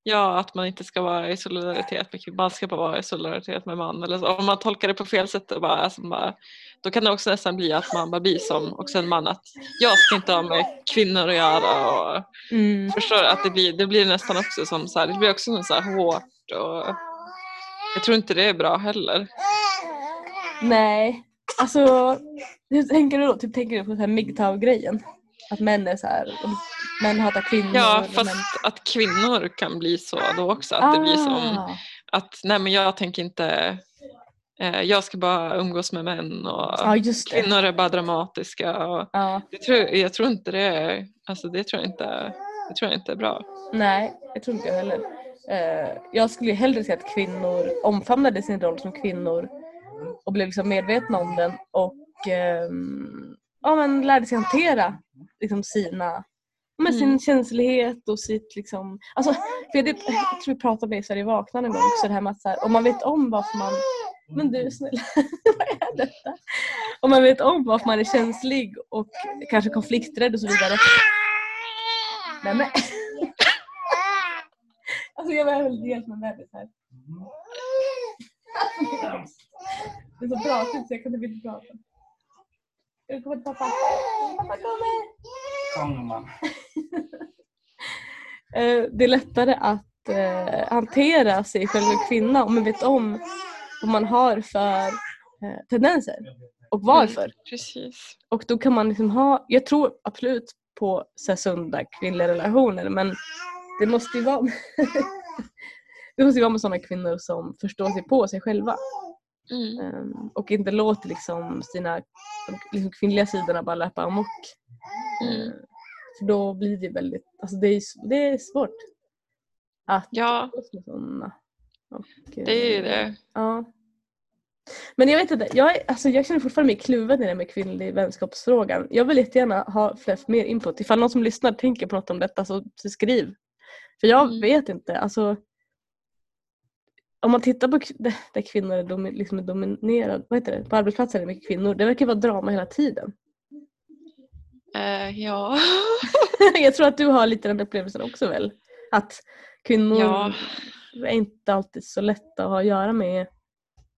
ja att man inte ska vara i solidaritet med kvinna, man ska bara vara i solidaritet med man eller så. Om man tolkar det på fel sätt och bara, alltså bara, då kan det också nästan bli att man bara blir som också en man att jag ska inte ha med kvinnor att göra och mm, förstår att det blir, det blir nästan också som så här, det blir också som så här hårt och jag tror inte det är bra heller. nej, alltså hur tänker du då? Typ, tänker du på så här MGTOW-grejen? Att män är så här, män hatar kvinnor. Ja fast män... att kvinnor kan bli så då också att det blir som Ah. att nej men jag tänker inte eh, jag ska bara umgås med män och det. kvinnor är bara dramatiska och Ja, det tror, jag tror inte det är, alltså det tror jag inte, det tror jag inte är bra. nej, jag tror inte jag heller. Eh, jag skulle ju hellre se att kvinnor omfamnade sin roll som kvinnor och blev liksom medvetna om den och ehm, ja, men lärde sig hantera liksom sina med sin Mm. känslighet och sitt liksom, alltså, för det, jag tror vi pratade om det i Sverige vaknar en gång också det här med att så här, om man vet om varför man men du snälla, <laughs> vad är detta? Om man vet om varför man är känslig och kanske konflikträdd och så vidare. Nej men. <laughs> Alltså jag behöver hjälp med bebis här. <laughs> Det är så pratigt så jag kan typ inte prata. Jag kommer till pappa. Pappa kommer! Kom man. <laughs> Eh, det är lättare att eh, hantera sig själv som kvinna om man vet om vad man har för eh, tendenser och varför. Precis. Och då kan man liksom ha, jag tror absolut på så här, sunda kvinnliga relationer men det måste ju vara <laughs> det måste ju vara med sådana kvinnor som förstår sig på sig själva Mm. ehm, och inte låter liksom sina liksom kvinnliga sidorna bara löpa amok. Mm. Ehm, för då blir det väldigt, alltså det är, det är svårt att Ja, sådana. Och, det är ju det. Ja. Men jag vet inte, jag, är, alltså jag känner fortfarande mig kluven i det med kvinnlig vänskapsfrågan. Jag vill jättegärna ha fler, mer input. Ifall någon som lyssnar tänker på något om detta så, så skriv. För jag Mm. vet inte, alltså om man tittar på där kvinnor är, domi, liksom är dominerade, vad heter det, på arbetsplatser är det mycket kvinnor. Det verkar vara drama hela tiden. Eh, ja. <laughs> jag tror att du har lite den upplevelsen också väl? Att kvinnor Ja. är inte alltid så lätta att ha att göra med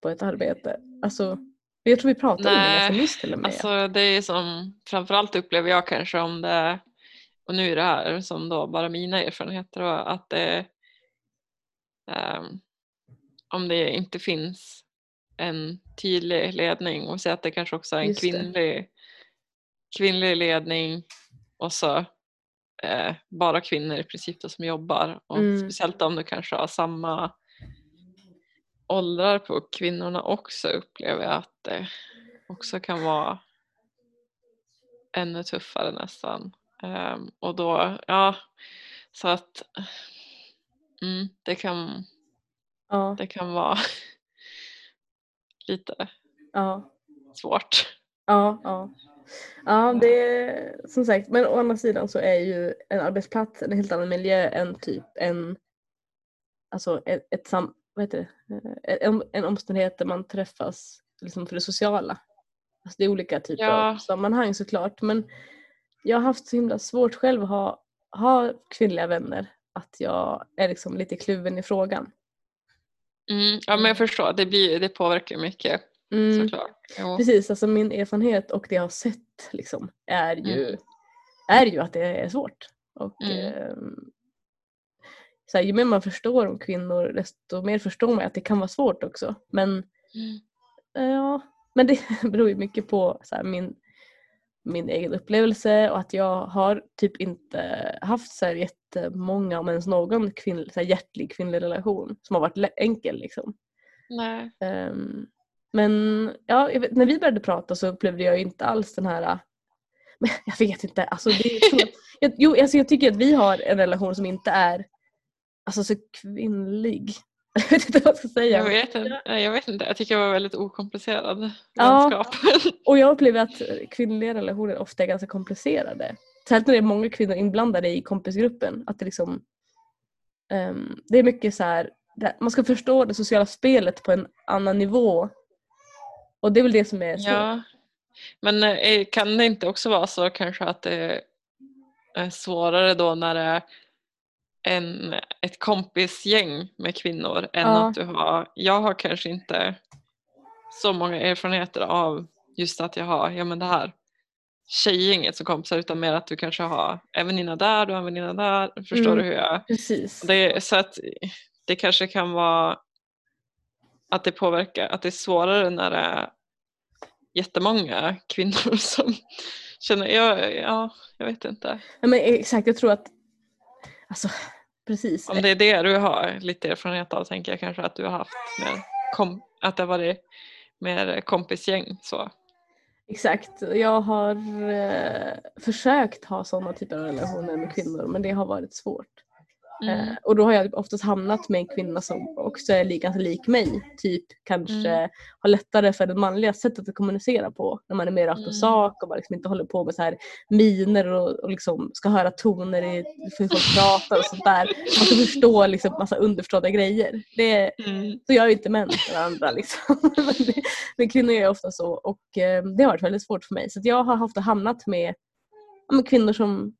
på ett arbete. Alltså, jag tror vi pratade om det ganska nyss till och med. Alltså det är som, framförallt upplever jag kanske om det, och nu är det här som då bara mina erfarenheter, att det, ehm, om det inte finns en tydlig ledning och så att det kanske också är en Just det. kvinnlig, kvinnlig ledning och så eh, bara kvinnor i princip då som jobbar och Mm. speciellt om du kanske har samma åldrar på kvinnorna också upplever jag att det också kan vara ännu tuffare nästan. Um, och då, ja, så att mm, det, kan, Ja, det kan vara <laughs> lite ja, svårt. ja, ja. Ja, det är som sagt, men å andra sidan så är ju en arbetsplats en helt annan miljö än typ en, alltså ett, ett sam, vad heter det, Eh, en, en omständighet där man träffas liksom för det sociala. Alltså det är olika typer Ja. av sammanhang såklart men jag har haft så himla svårt själv att ha, ha kvinnliga vänner att jag är liksom lite kluven i frågan. Mm, ja men jag förstår, det, blir, det påverkar mycket Mm. såklart. Jo. Precis, alltså min erfarenhet och det jag har sett liksom, är, ju, Mm. är ju att det är svårt. Och, ehm, så här, ju mer man förstår om kvinnor desto mer förstår man att det kan vara svårt också. Men, Mm. eh, ja, men det <laughs> beror ju mycket på så här, min, min egen upplevelse och att jag har typ inte haft så här jättemånga, om ens någon kvinn, så här hjärtlig kvinnlig relation som har varit enkel. Liksom. Nej. Ehm, men ja, vet, när vi började prata så upplevde jag inte alls den här <laughs> men jag vet inte, alltså så, <laughs> jag, jo, alltså jag tycker att vi har en relation som inte är alltså, så kvinnlig. Jag vet inte vad jag ska säga. Jag vet, inte, jag vet inte, jag tycker det var väldigt okomplicerad Ja. vänskap. <laughs> Och jag upplever att kvinnliga relationer ofta är ganska komplicerade. Särskilt när det är många kvinnor inblandade i kompisgruppen. Att det liksom ehm, Det är mycket så här, man ska förstå det sociala spelet på en annan nivå. Och det är väl det som är svårt. Ja. Men eh, kan det inte också vara så kanske att det är svårare då när det är en, ett kompisgäng med kvinnor än Ja. att du har, jag har kanske inte så många erfarenheter av just att jag har, ja men det här tjejgänget som kompisar utan mer att du kanske har en väninna där, du har en väninna där, förstår Mm. du hur jag Precis. det, så att det kanske kan vara att det påverkar, att det är svårare när det är jättemånga kvinnor <laughs> som känner, ja, ja jag vet inte. Ja, men exakt, jag tror att Alltså precis. Om det är det du har lite erfarenhet av tänker jag kanske att du har haft mer kom, att det har varit mer kompisgäng så. Exakt. Jag har eh, försökt ha sådana typer av relationer med kvinnor men det har varit svårt. Mm. Eh, och då har jag oftast hamnat med en kvinna som också är ganska lik mig. Typ kanske Mm. har lättare för det manliga sättet att kommunicera på. När man är mer rakt på Mm. sak och man liksom inte håller på med så här miner och, och liksom ska höra toner i hur folk pratar och sånt där. Man ska förstå liksom massa underförstådda grejer. Det, Mm. så gör ju inte män för andra. Liksom. <laughs> men, men kvinnor gör ofta så och eh, det har varit väldigt svårt för mig. Så jag har ofta hamnat med, med kvinnor som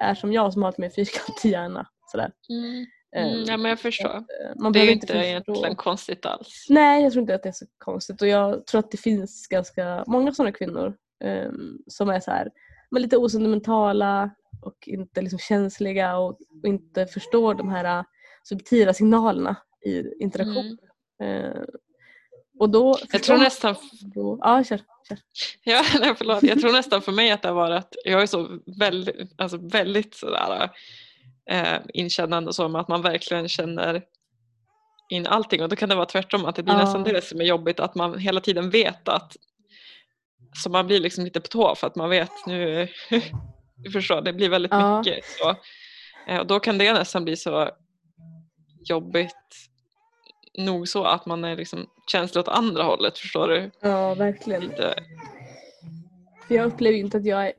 är som jag som har ett mer fyrkantig hjärna. Sådär. Mm. Ehm, Mm. Ja men jag förstår. Eh, Man Det är ju inte förstå. egentligen konstigt alls. Nej, jag tror inte att det är så konstigt och jag tror att det finns ganska många sådana kvinnor ehm, som är så här, men lite osentimentala och inte liksom känsliga och, och inte förstår de här äh, subtila signalerna i interaktion. Eh, och då Mm. Jag tror nästan då, ja, kör, kör. <laughs> Ja, nej, förlåt. Jag tror nästan för mig att det har varit att jag är så väldigt, alltså väldigt sådär eh, inkännande och så med att man verkligen känner in allting och då kan det vara tvärtom att det blir Ja. nästan det som är jobbigt att man hela tiden vet att så man blir liksom lite på tå för att man vet nu, <laughs> du förstår, det blir väldigt Ja. mycket så. Eh, och då kan det nästan bli så jobbigt nog så att man är liksom känslig åt andra hållet, förstår du? Ja, verkligen. Lite, För jag upplever inte att jag är,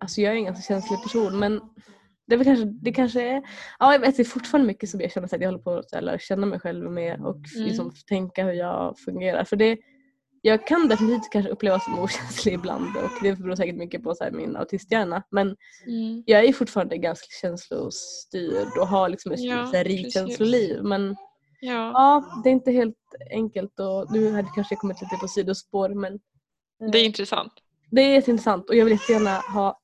alltså jag är en ganska känslig person men det, är kanske, det kanske är, ja jag vet det är fortfarande mycket som jag känner att jag håller på att lära känna mig själv med och Mm. liksom tänka hur jag fungerar. För det, jag kan definitivt kanske upplevas som okänslig <laughs> ibland och det beror säkert mycket på så här, min autisthjärna men mm. jag är fortfarande ganska känslostyrd och har liksom ett Ja, rikt känsloliv men Ja. ja det är inte helt enkelt och nu hade jag kanske kommit lite på sidospår men Det är intressant. det är jätteintressant och jag vill jättegärna ha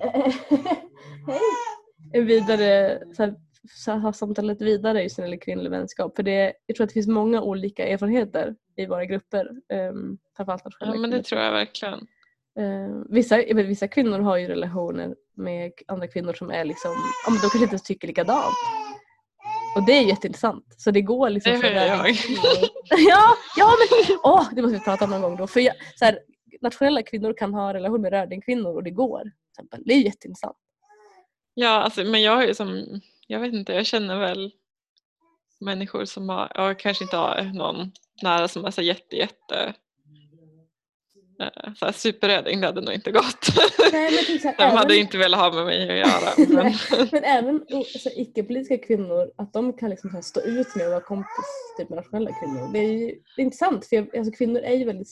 <laughs> Hej! vidare, så här, så ha samtalet vidare just när det gäller kvinnlig vänskap. För det, jag tror att det finns många olika erfarenheter i våra grupper. Um, framförallt Ja, men det tror jag verkligen. Eh, vissa, vet, vissa kvinnor har ju relationer med andra kvinnor som är liksom, ja men de kanske inte tycker likadant. Och det är jätteintressant. Så det går liksom Det hör jag. <laughs> ja, ja men åh, det måste vi prata om någon gång då. För jag, så här, nationella kvinnor kan ha relation med rödingkvinnor och det går. Det är jätteintressant. Ja, alltså, men jag har ju som, jag vet inte, jag känner väl människor som har, jag kanske inte har någon nära som är så jätte, jätte eh, så här superröding, det hade nog inte gått. Nej, men typ så här, <laughs> De hade även- inte velat ha med mig att göra. <laughs> Men. Men även o- så icke-politiska kvinnor, att de kan liksom här stå ut med att vara kompis typ, med nationella kvinnor. Det är, ju, det är intressant för jag, alltså, kvinnor är ju väldigt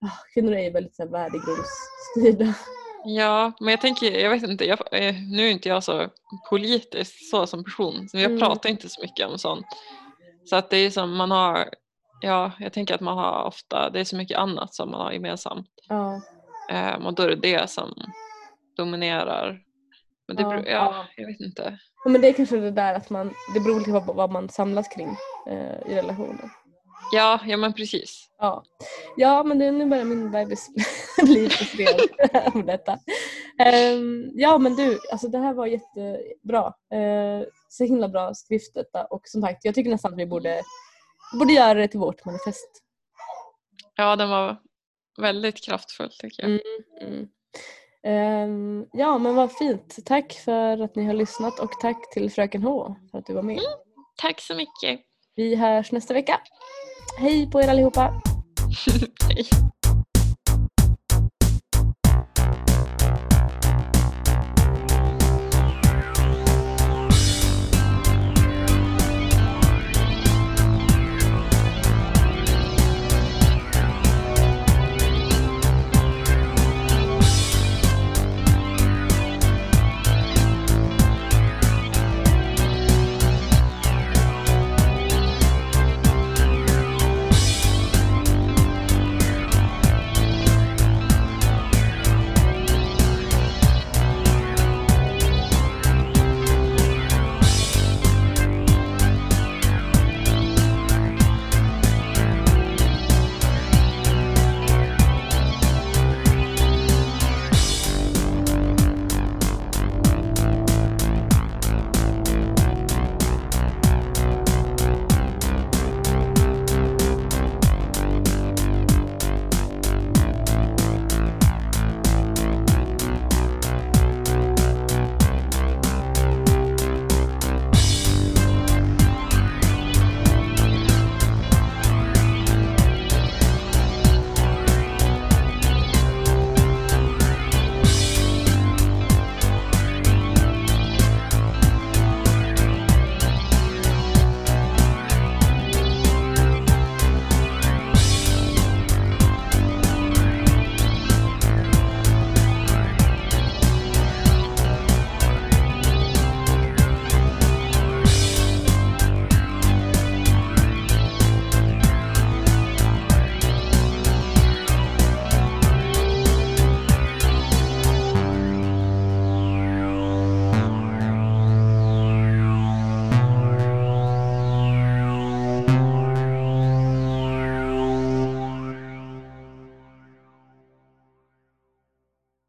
ah, Kvinnor är ju väldigt så här, värdegrundsstyrda. Ja, men jag tänker, jag vet inte, jag, eh, nu är inte jag så politisk så som person, så jag Mm. pratar inte så mycket om sånt. Så att det är som man har, ja, jag tänker att man har ofta, det är så mycket annat som man har gemensamt. Ja. Ehm, och då är det det som dominerar. Men det Ja. beror, ja, jag vet inte. Ja, Men det är kanske det där att man, det beror lite på vad man samlas kring eh, i relationen. Ja, ja men precis. Ja, ja men det, nu börjar min bebis <laughs> bli sträv om <laughs> detta. Ehm, ja men du, alltså det här var jättebra. Uh, så himla bra skrift detta och som sagt jag tycker nästan att vi borde, borde göra det till vårt manifest. Ja, den var väldigt kraftfull tycker jag. Mm, mm. Ehm, ja men vad fint. Tack för att ni har lyssnat och tack till Fröken H för att du var med. Tack så mycket. Vi hörs nästa vecka. Hej på er allihopa! <laughs> Hej.